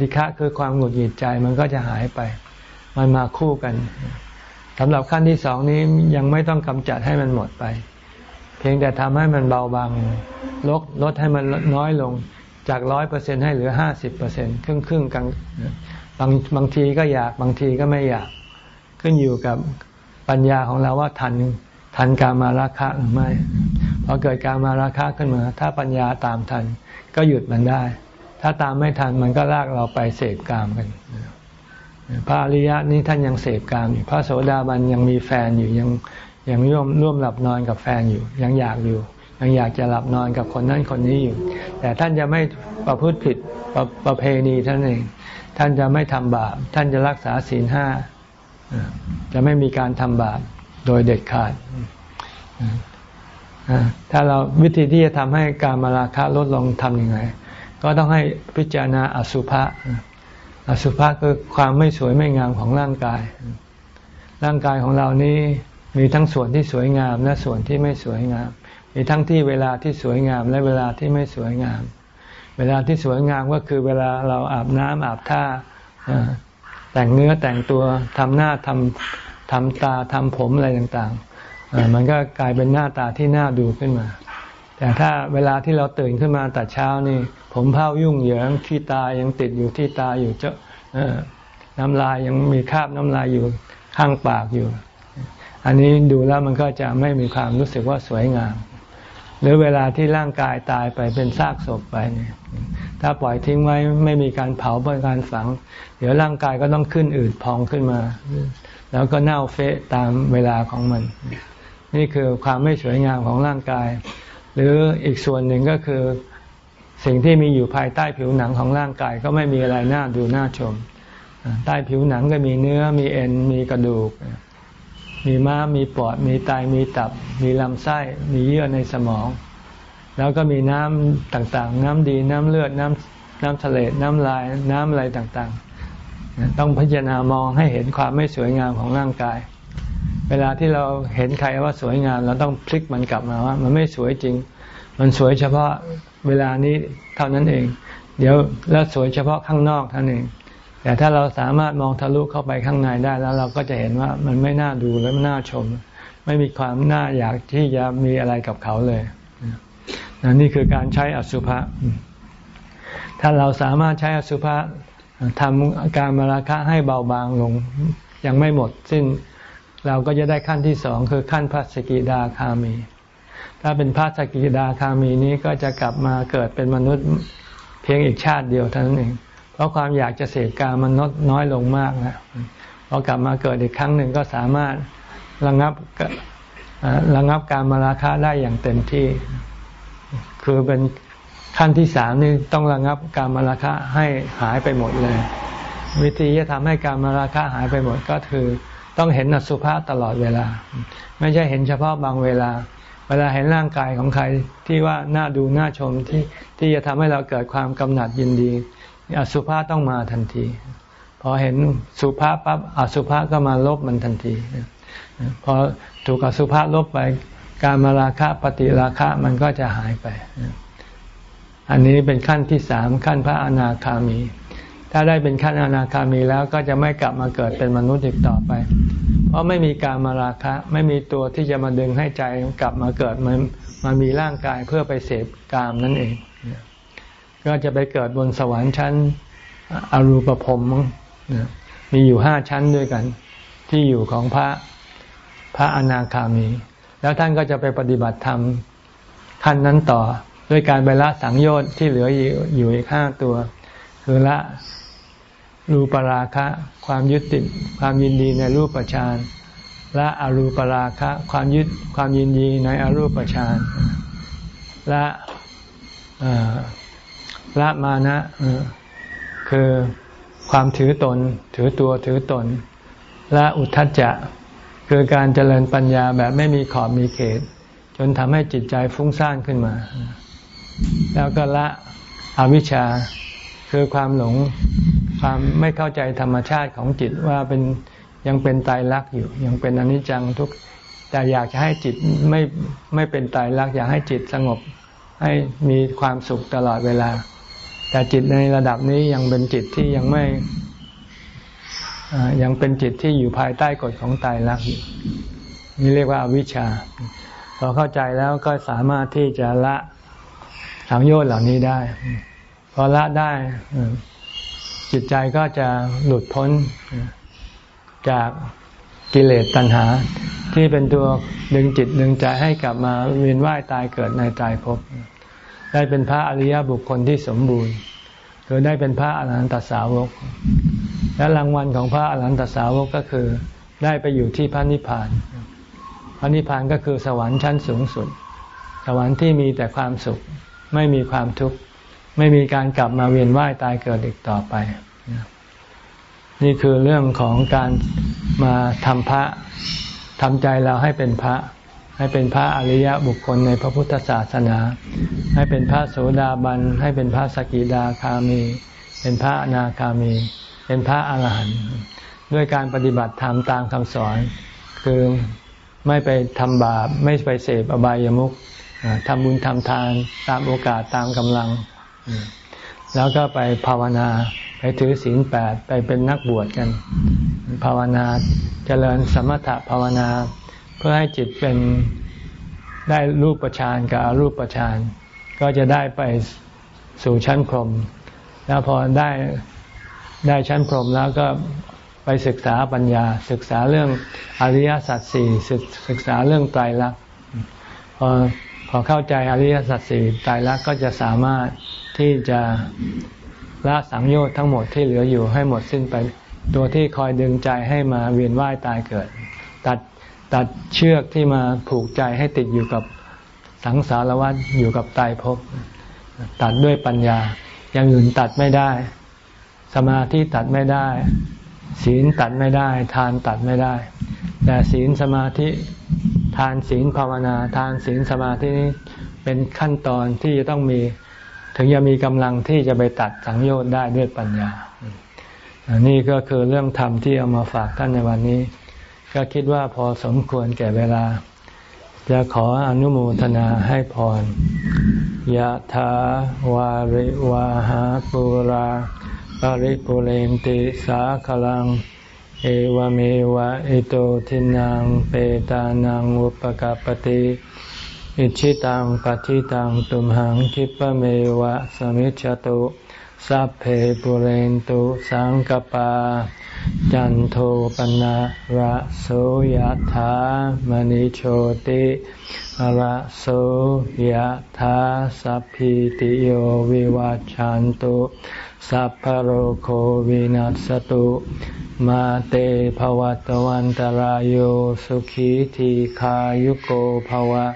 ฏิฆะคือความหงุดหงิดใจมันก็จะหายไป มันมาคู่กันสำหรับขั้นที่สองนี้ยังไม่ต้องกำจัดให้มันหมดไป เพียงแต่ทำให้มันเบาบางลดลดให้มันน้อยลงจากร้อยเปอร์เซ็นให้เหลือห้าสิบเปอร์เซ็นครึ่งครึ่งกลางบางบางทีก็อยากบางทีก็ไม่อยาก ขึ้นอยู่กับปัญญาของเราว่าทันทันการมาราคะหรือไม่พอเกิดการมาราคะขึ้นมา ถ้าปัญญาตามทัน ก็หยุดมันได้ ถ้าตามไม่ทันมันก็ลากเราไปเสพกามกันพระอริยะนี้ท่านยังเสพกามอยู่พระโสดาบันยังมีแฟนอยู่ยังยังร่วมร่วมหลับนอนกับแฟนอยู่ ยังอยากอยู่ ยังอยากจะหลับนอนกับคนนั้นคนนี้อยู่ แต่ท่านจะไม่ประพฤติผิดประประเพณีท่านเอง ท่านจะไม่ทำบาปท่านจะรักษาศีลห้าจะไม่มีการทำบาปโดยเด็ดขาดถ้าเราวิธีที่จะทำให้การมาราคะลดลงทำยังไง ก็ต้องให้พิจารณาอสุภะอสุภะคือความไม่สวยไม่งามของร่างกาย ร่างกายของเรานี้มีทั้งส่วนที่สวยงาม และส่วนที่ไม่สวยงาม มีทั้งที่เวลาที่สวยงาม และเวลาที่ไม่สวยงาม เวลาที่สวยงามก็คือเวลาเราอาบน้ำอาบท่าแต่งเนื้อแต่งตัวทำหน้าททำตาทำผมอะไรต่างๆมันก็กลายเป็นหน้าตาที่น่าดูขึ้นมา แต่ถ้าเวลาที่เราตื่นขึ้นมาแต่เช้านี่ ผมเผ้ายุ่งเหยิงขี้ตายังติดอยู่ที่ตาอยู่เจ้าน้ำลายยังมีคราบน้ำลายอยู่ข้างปากอยู่ อันนี้ดูแล้วมันก็จะไม่มีความรู้สึกว่าสวยงาม หรือเวลาที่ร่างกายตายไปเป็นซากศพไปเนี่ยถ้าปล่อยทิ้งไว้ไม่มีการเผาไม่มีการฝัง เดี๋ยวร่างกายก็ต้องขึ้นอืดพองขึ้นมา แล้วก็เน่าเฟะตามเวลาของมัน นี่คือความไม่สวยงามของร่างกาย หรืออีกส่วนหนึ่งก็คือสิ่งที่มีอยู่ภายใต้ผิวหนังของร่างกายก็ไม่มีอะไรน่าดูน่าชม ใต้ผิวหนังก็มีเนื้อมีเอ็นมีกระดูก มีม้ามีปอด มีไตมีตับ มีลำไส้ มีเยื่อในสมอง แล้วก็มีน้ำต่างๆ น้ำดีน้ำเลือดน้ำน้ำทะเลน้ำลายน้ำอะไรต่างๆ ต้องพิจารณามองให้เห็นความไม่สวยงามของร่างกาย เวลาที่เราเห็นใครว่าสวยงาม เราต้องพลิกมันกลับมาว่า มันไม่สวยจริง มันสวยเฉพาะเวลานี้เท่านั้นเอง เดี๋ยวแล้วสวยเฉพาะข้างนอกเท่านั้นเองแต่ถ้าเราสามารถมองทะลุเข้าไปข้างในได้แล้ว เราก็จะเห็นว่ามันไม่น่าดูและไม่น่าชม ไม่มีความน่าอยากที่จะมีอะไรกับเขาเลยนนี่คือการใช้อสุภะถ้าเราสามารถใช้อสุภะทำการมราคะให้เบาบางลง ยังไม่หมดสิ้น เราก็จะได้ขั้นที่สองคือขั้นพระสกิดาคามี ถ้าเป็นพระสกิดาคามีนี้ก็จะกลับมาเกิดเป็นมนุษย์เพียงอีกชาติเดียวเท่านั้นเอง เพราะความอยากจะเสพกามันลดน้อยลงมากนะพอกลับมาเกิดอีกครั้งหนึ่งก็สามารถระงับระงับการมาราคะได้อย่างเต็มที่ คือเป็นขั้นที่สามนี่ต้องระงับการมาราคะให้หายไปหมดเลย วิธีจะทำให้การมาราคะหายไปหมดก็คือ ต้องเห็นอสุภะตลอดเวลา ไม่ใช่เห็นเฉพาะบางเวลา เวลาเห็นร่างกายของใครที่ว่าน่าดูน่าชมที่ที่จะทำให้เราเกิดความกำหนัดยินดี อสุภะต้องมาทันที พอเห็นสุภาพปั๊บอสุภะก็มาลบมันทันทีพอถูกอสุภะลบไปการมาราคะปฏิราคะมันก็จะหายไป อันนี้เป็นขั้นที่สามขั้นพระอนาคามี ถ้าได้เป็นขั้นอนาคามีแล้วก็จะไม่กลับมาเกิดเป็นมนุษย์อีกต่อไป เพราะไม่มีการมาราคะ ไม่มีตัวที่จะมาดึงให้ใจกลับมาเกิดมันมามีร่างกายเพื่อไปเสพกามนั่นเอง ก็จะไปเกิดบนสวรรค์ชั้นอรูปภพมีอยู่ห้าชั้นด้วยกัน ที่อยู่ของพระพระอนาคามี แล้วท่านก็จะไปปฏิบัติธรรมขั้นนั้นต่อ ด้วยการไปละสังโยชน์ที่เหลืออยู่อีกห้าตัว คือละรูปราคะ ความยึดติดความยินดีในรูปฌานละอรูปราคะ ความยึดความยินดีในอรูปฌานละละมานะคือความถือตน ถือตัวถือตนละอุทธัจจะ คือการเจริญปัญญาแบบไม่มีขอบมีเขต จนทำให้จิตใจฟุ้งซ่านขึ้นมา แล้วก็ละอวิชชา คือความหลงความไม่เข้าใจธรรมชาติของจิตว่าเป็นยังเป็นตายรักอยู่ ยังเป็นอนิจจังทุกแต่อยากจะให้จิตไม่ไม่เป็นตายรัก อยากให้จิตสงบให้มีความสุขตลอดเวลา แต่จิตในระดับนี้ยังเป็นจิตที่ยังไม่ยังเป็นจิตที่อยู่ภายใต้กฎของตายรักอยู่นี่เรียกว่าวิชาพอเข้าใจแล้วก็สามารถที่จะละสังโยชน์เหล่านี้ได้ อละได้จิตใจก็จะหลุดพ้นจากกิเลสตัณหา ที่เป็นตัวดึงจิตดึงใจให้กลับมาเวียนว่ายตายเกิดในตายภพได้เป็นพระอริยบุคคลที่สมบูรณ์คือได้เป็นพระอรหันตสาวก และรางวัลของพระอรหันตสาวกก็คือ ได้ไปอยู่ที่พระนิพพาน พระนิพพานก็คือสวรรค์ชั้นสูงสุด สวรรค์ที่มีแต่ความสุขไม่มีความทุกข์ ไม่มีการกลับมาเวียนว่ายตายเกิดอีกต่อไป นี่คือเรื่องของการมาทำพระทำใจเราให้เป็นพระ ให้เป็นพระอริยบุคคลในพระพุทธศาสนา ให้เป็นพระโสดาบัน ให้เป็นพระสกิดาคามี เป็นพระอนาคามี เป็นพระอาหารหันต์ด้วยการปฏิบัติธรรมตามคำสอน คือไม่ไปทำบาป ไม่ไปเสพอบายามุขทำบุญทำทานตามโอกาสตามกำลัง แล้วก็ไปภาวนา ไปถือศีลแปดไปเป็นนักบวชกัน ภาวนาเจริญสมถะภาวนา เพื่อให้จิตเป็นได้รูปประชานกับรูปประชานก็จะได้ไปสู่ชั้นพรหมแล้วพอได้ได้ชั้นพรหมแล้วก็ไปศึกษาปัญญา ศึกษาเรื่องอริยสัจสี่ศึกษาเรื่องไตรลักษณ์พอพอเข้าใจอริยสัจสี่ไตรลักษณ์ก็จะสามารถ ที่จะละสังโยชน์ทั้งหมดที่เหลืออยู่ให้หมดสิ้นไป ตัวที่คอยดึงใจให้มาเวียนว่ายตายเกิด ตัดตัดเชือกที่มาผูกใจให้ติดอยู่กับสังสารวัฏอยู่กับตายภพตัดด้วยปัญญา อย่างอื่นตัดไม่ได้ สมาธิตัดไม่ได้ ศีลตัดไม่ได้ ทานตัดไม่ได้ แต่ศีลสมาธิทานศีลภาวนา ทานศีลสมาธินี้เป็นขั้นตอนที่จะต้องมี ถึงจะมีกำลังที่จะไปตัดสังโยชน์ได้ด้วยปัญญานี่ก็คือเรื่องธรรมที่เอามาฝากท่านในวันนี้ ก็คิดว่าพอสมควรแก่เวลา จะขออนุโมทนาให้พรยะถาวาริวาหาปุราปาริปุเรนติสาขลัง เอวเมวะอิโตทินังเปตานังอุปกาปติ อิชิตังปฏิตังตุมหังคิปะเมวะสมิจฉตุสัพเพปุเรนตุสังกปา จันโทปนะระโสยธามณิโชติระโสยธาสัพพิติโยวิวัจจันตุสัพพโรโควินัสตุมาเตภวัตวันตารโยสุขีทีขายุโกภวะ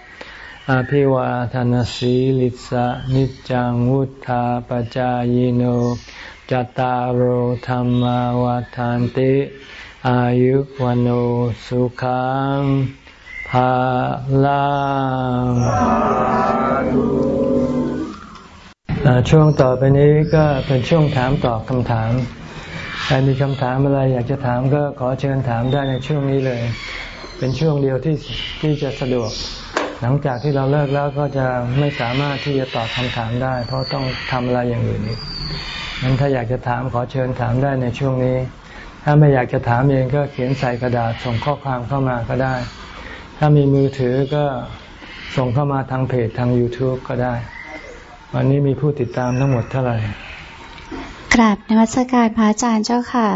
อภิวาทานสีลิสะนิจังวุธาปจายโนจตารโหธรรมวาทานติ อายุวันโอสุขังภาลังช่วงต่อไปนี้ก็เป็นช่วงถามตอบคำถาม ใครมีคำถามอะไรอยากจะถามก็ขอเชิญถามได้ในช่วงนี้เลย เป็นช่วงเดียวที่ที่จะสะดวก หลังจากที่เราเลิกแล้วก็จะไม่สามารถที่จะตอบคำถามได้ เพราะต้องทำอะไรอย่างอื่นอีกนั้นถ้าอยากจะถามขอเชิญถามได้ในช่วงนี้ ถ้าไม่อยากจะถามเองก็เขียนใส่กระดาษส่งข้อความเข้ามาก็ได้ ถ้ามีมือถือก็ส่งเข้ามาทางเพจทาง YouTube ก็ได้ วันนี้มีผู้ติดตามทั้งหมดเท่าไหร่กราบนมัสการพระอาจารย์เจ้าค่ะ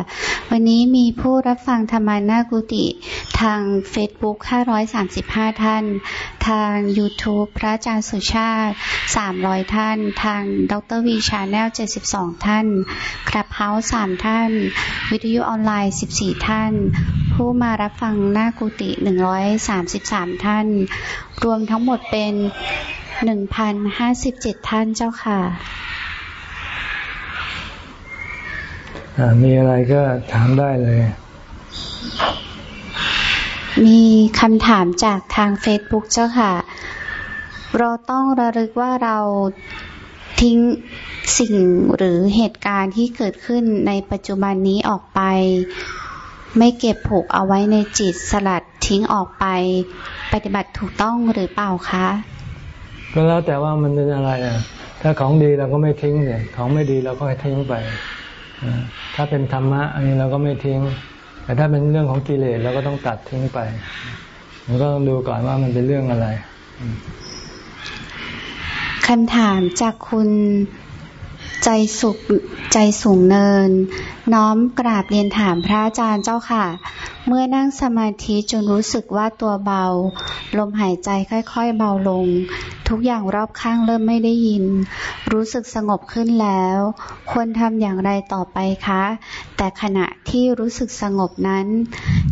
วันนี้มีผู้รับฟังธรรมานากุติ ทาง Facebook 535 ท่าน ทาง YouTube พระอาจารย์สุชาติ 300 ท่าน ทางดร.วี Channel 72 ท่าน Clubhouse 3ท่าน วิทยุออนไลน์ 14 ท่าน ผู้มารับฟังหน้ากุฏิ 133 ท่าน รวมทั้งหมดเป็น 1,057 ท่านเจ้าค่ะ มีอะไรก็ถามได้เลย มีคำถามจากทางเฟซบุ๊กเจ้าค่ะ เราต้องระลึกว่าเราทิ้งสิ่งหรือเหตุการณ์ที่เกิดขึ้นในปัจจุบันนี้ออกไป ไม่เก็บผูกเอาไว้ในจิตสลัดทิ้งออกไป ปฏิบัติถูกต้องหรือเปล่าคะก็แล้วแต่ว่ามันเป็นอะไรอะ ถ้าของดีเราก็ไม่ทิ้งเนี่ย ของไม่ดีเราก็ให้ทิ้งไป ถ้าเป็นธรรมะอันนี้เราก็ไม่ทิ้ง แต่ถ้าเป็นเรื่องของกิเลสเราก็ต้องตัดทิ้งไปมันก็ต้องดูก่อนว่ามันเป็นเรื่องอะไรคำถามจากคุณ ใจสุขใจสูงเนิน น้อมกราบเรียนถามพระอาจารย์เจ้าค่ะ เมื่อนั่งสมาธิจนรู้สึกว่าตัวเบา ลมหายใจค่อยๆเบาลง ทุกอย่างรอบข้างเริ่มไม่ได้ยิน รู้สึกสงบขึ้นแล้ว ควรทำอย่างไรต่อไปคะ แต่ขณะที่รู้สึกสงบนั้น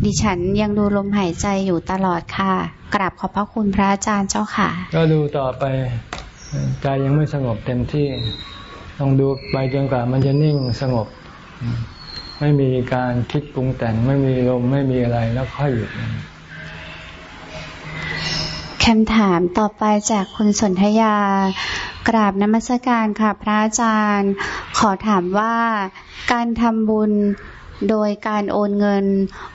ดิฉันยังดูลมหายใจอยู่ตลอดค่ะ กราบขอบพระคุณพระอาจารย์เจ้าค่ะ ก็ดูต่อไปใจยังไม่สงบเต็มที่ ต้องดูไปจนกว่ามันจะนิ่งสงบ ไม่มีการคิดปรุงแต่งไม่มีลมไม่มีอะไรแล้วค่อยหยุดคำถามต่อไปจากคุณสนธยา กราบนมัสการค่ะพระอาจารย์ ขอถามว่าการทำบุญ โดยการโอนเงิน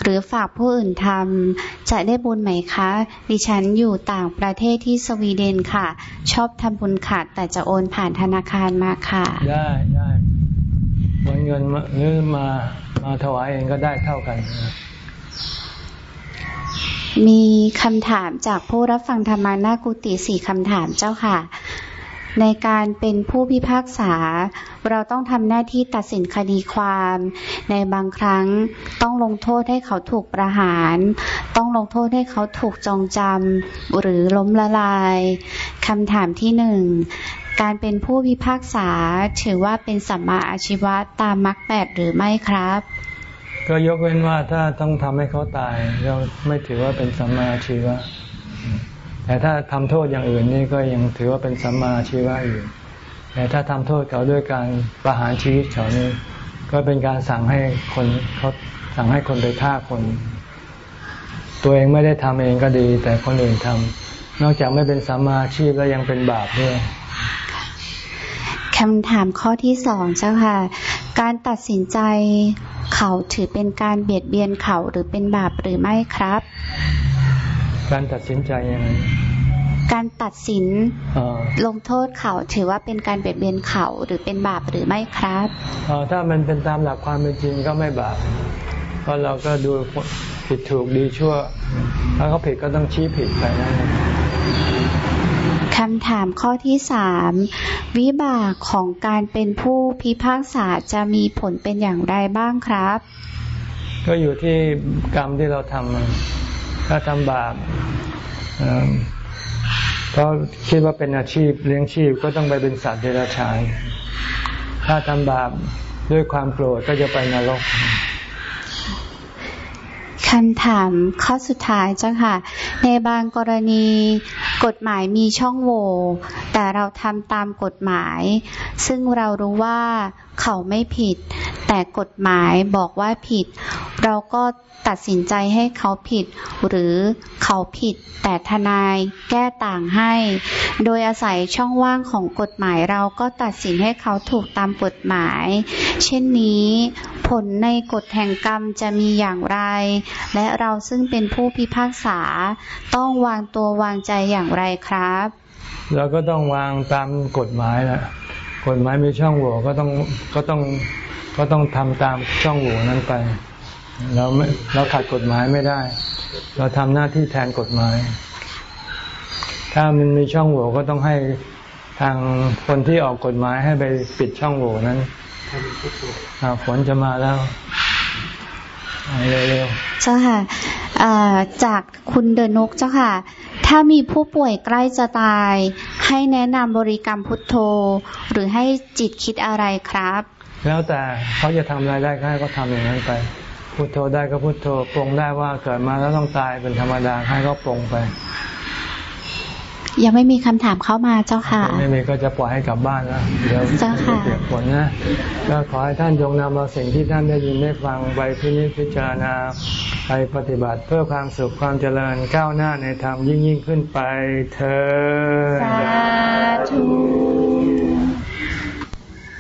หรือฝากผู้อื่นทำจะได้บุญไหมคะ ดิฉันอยู่ต่างประเทศที่สวีเดนค่ะ ชอบทำบุญขาดแต่จะโอนผ่านธนาคารมาค่ะ ได้ได้โอนเงินมาหรือมามาถวายเองก็ได้เท่ากัน มีคำถามจากผู้รับฟังธรรมานากุติสี่คำถามเจ้าค่ะ ในการเป็นผู้พิพากษา เราต้องทำหน้าที่ตัดสินคดีความ ในบางครั้งต้องลงโทษให้เขาถูกประหาร ต้องลงโทษให้เขาถูกจองจำหรือล้มละลายคำถามที่หนึ่งการเป็นผู้พิพากษาถือว่าเป็นสัมมาอาชีวะตามมรรคแปดหรือไม่ครับ ก็ยกเว้นว่าถ้าต้องทำให้เขาตายเราไม่ถือว่าเป็นสัมมาอาชีวะ แต่ถ้าทำโทษอย่างอื่นนี่ก็ยังถือว่าเป็นสัมมาชีวะอยู่ แต่ถ้าทำโทษเขาด้วยการประหารชีวิตเขานี่ก็เป็นการสั่งให้คนเขาสั่งให้คนไปฆ่าคน ตัวเองไม่ได้ทำเองก็ดี แต่คนอื่นทำนอกจากไม่เป็นสัมมาชีพแล้วยังเป็นบาปด้วยคำถามข้อที่สองเจ้าค่ะ การตัดสินใจเขาถือเป็นการเบียดเบียนเขาหรือเป็นบาปหรือไม่ครับ การตัดสินใจยังไงการตัดสินลงโทษเขาถือว่าเป็นการเบียดเบียนเขาหรือเป็นบาปหรือไม่ครับอถ้ามันเป็นตามหลักความเป็นจริงก็ไม่บาปเพราะเราก็ดูผิดถูกดีชั่ว ถ้าเขาผิดก็ต้องชี้ผิดไปนั่นคำถามข้อที่สามวิบากของการเป็นผู้พิพากษาจะมีผลเป็นอย่างไรบ้างครับ ก็อยู่ที่กรรมที่เราทำ ถ้าทำบาปก็คิดว่าเป็นอาชีพเลี้ยงชีพก็ต้องไปเป็นสัตว์เดรัจฉาน ถ้าทำบาปด้วยความโกรธก็จะไปนรกคำถามข้อสุดท้ายเจ้าค่ะ ในบางกรณีกฎหมายมีช่องโหว่แต่เราทำตามกฎหมาย ซึ่งเรารู้ว่า เขาไม่ผิด แต่กฎหมายบอกว่าผิด เราก็ตัดสินใจให้เขาผิด หรือเขาผิด แต่ทนายแก้ต่างให้ โดยอาศัยช่องว่างของกฎหมายเราก็ตัดสินให้เขาถูกตามกฎหมาย เช่นนี้ผลในกฎแห่งกรรมจะมีอย่างไร และเราซึ่งเป็นผู้พิพากษา ต้องวางตัววางใจอย่างไรครับ เราก็ต้องวางตามกฎหมายแหละ กฎหมายมีช่องโหว่ก็ต้องก็ต้องก็ต้องทำตามช่องโหว่นั้นไป เราไม่เราขัดกฎหมายไม่ได้ เราทำหน้าที่แทนกฎหมาย ถ้ามันมีช่องโหว่ก็ต้องให้ทางคนที่ออกกฎหมายให้ไปปิดช่องโหว่นั้นฝนจะมาแล้ว เร็วๆเจ้าค่ะจากคุณเดินนกเจ้าค่ะ ถ้ามีผู้ป่วยใกล้จะตาย ให้แนะนำบริกรรมพุทโธ หรือให้จิตคิดอะไรครับ แล้วแต่เขาจะทำอะไรได้ก็ให้เขาทำอย่างนั้นไป พุทโธได้ก็พุทโธปรงได้ว่าเกิดมาแล้วต้องตายเป็นธรรมดาให้ก็ปรงไป ยังไม่มีคำถามเข้ามาเจ้าค่ะ ไม่มีก็จะปล่อยให้กลับบ้านแล้วเดี๋ยวเจ้าค่ะเปียกฝนนะก็ขอให้ท่านจงนำเอาสิ่งที่ท่านได้ยินได้ฟังไปพินิจพิจารณาไปปฏิบัติเพื่อความสุขความเจริญก้าวหน้าในธรรมยิ่งยิ่งขึ้นไปเธอ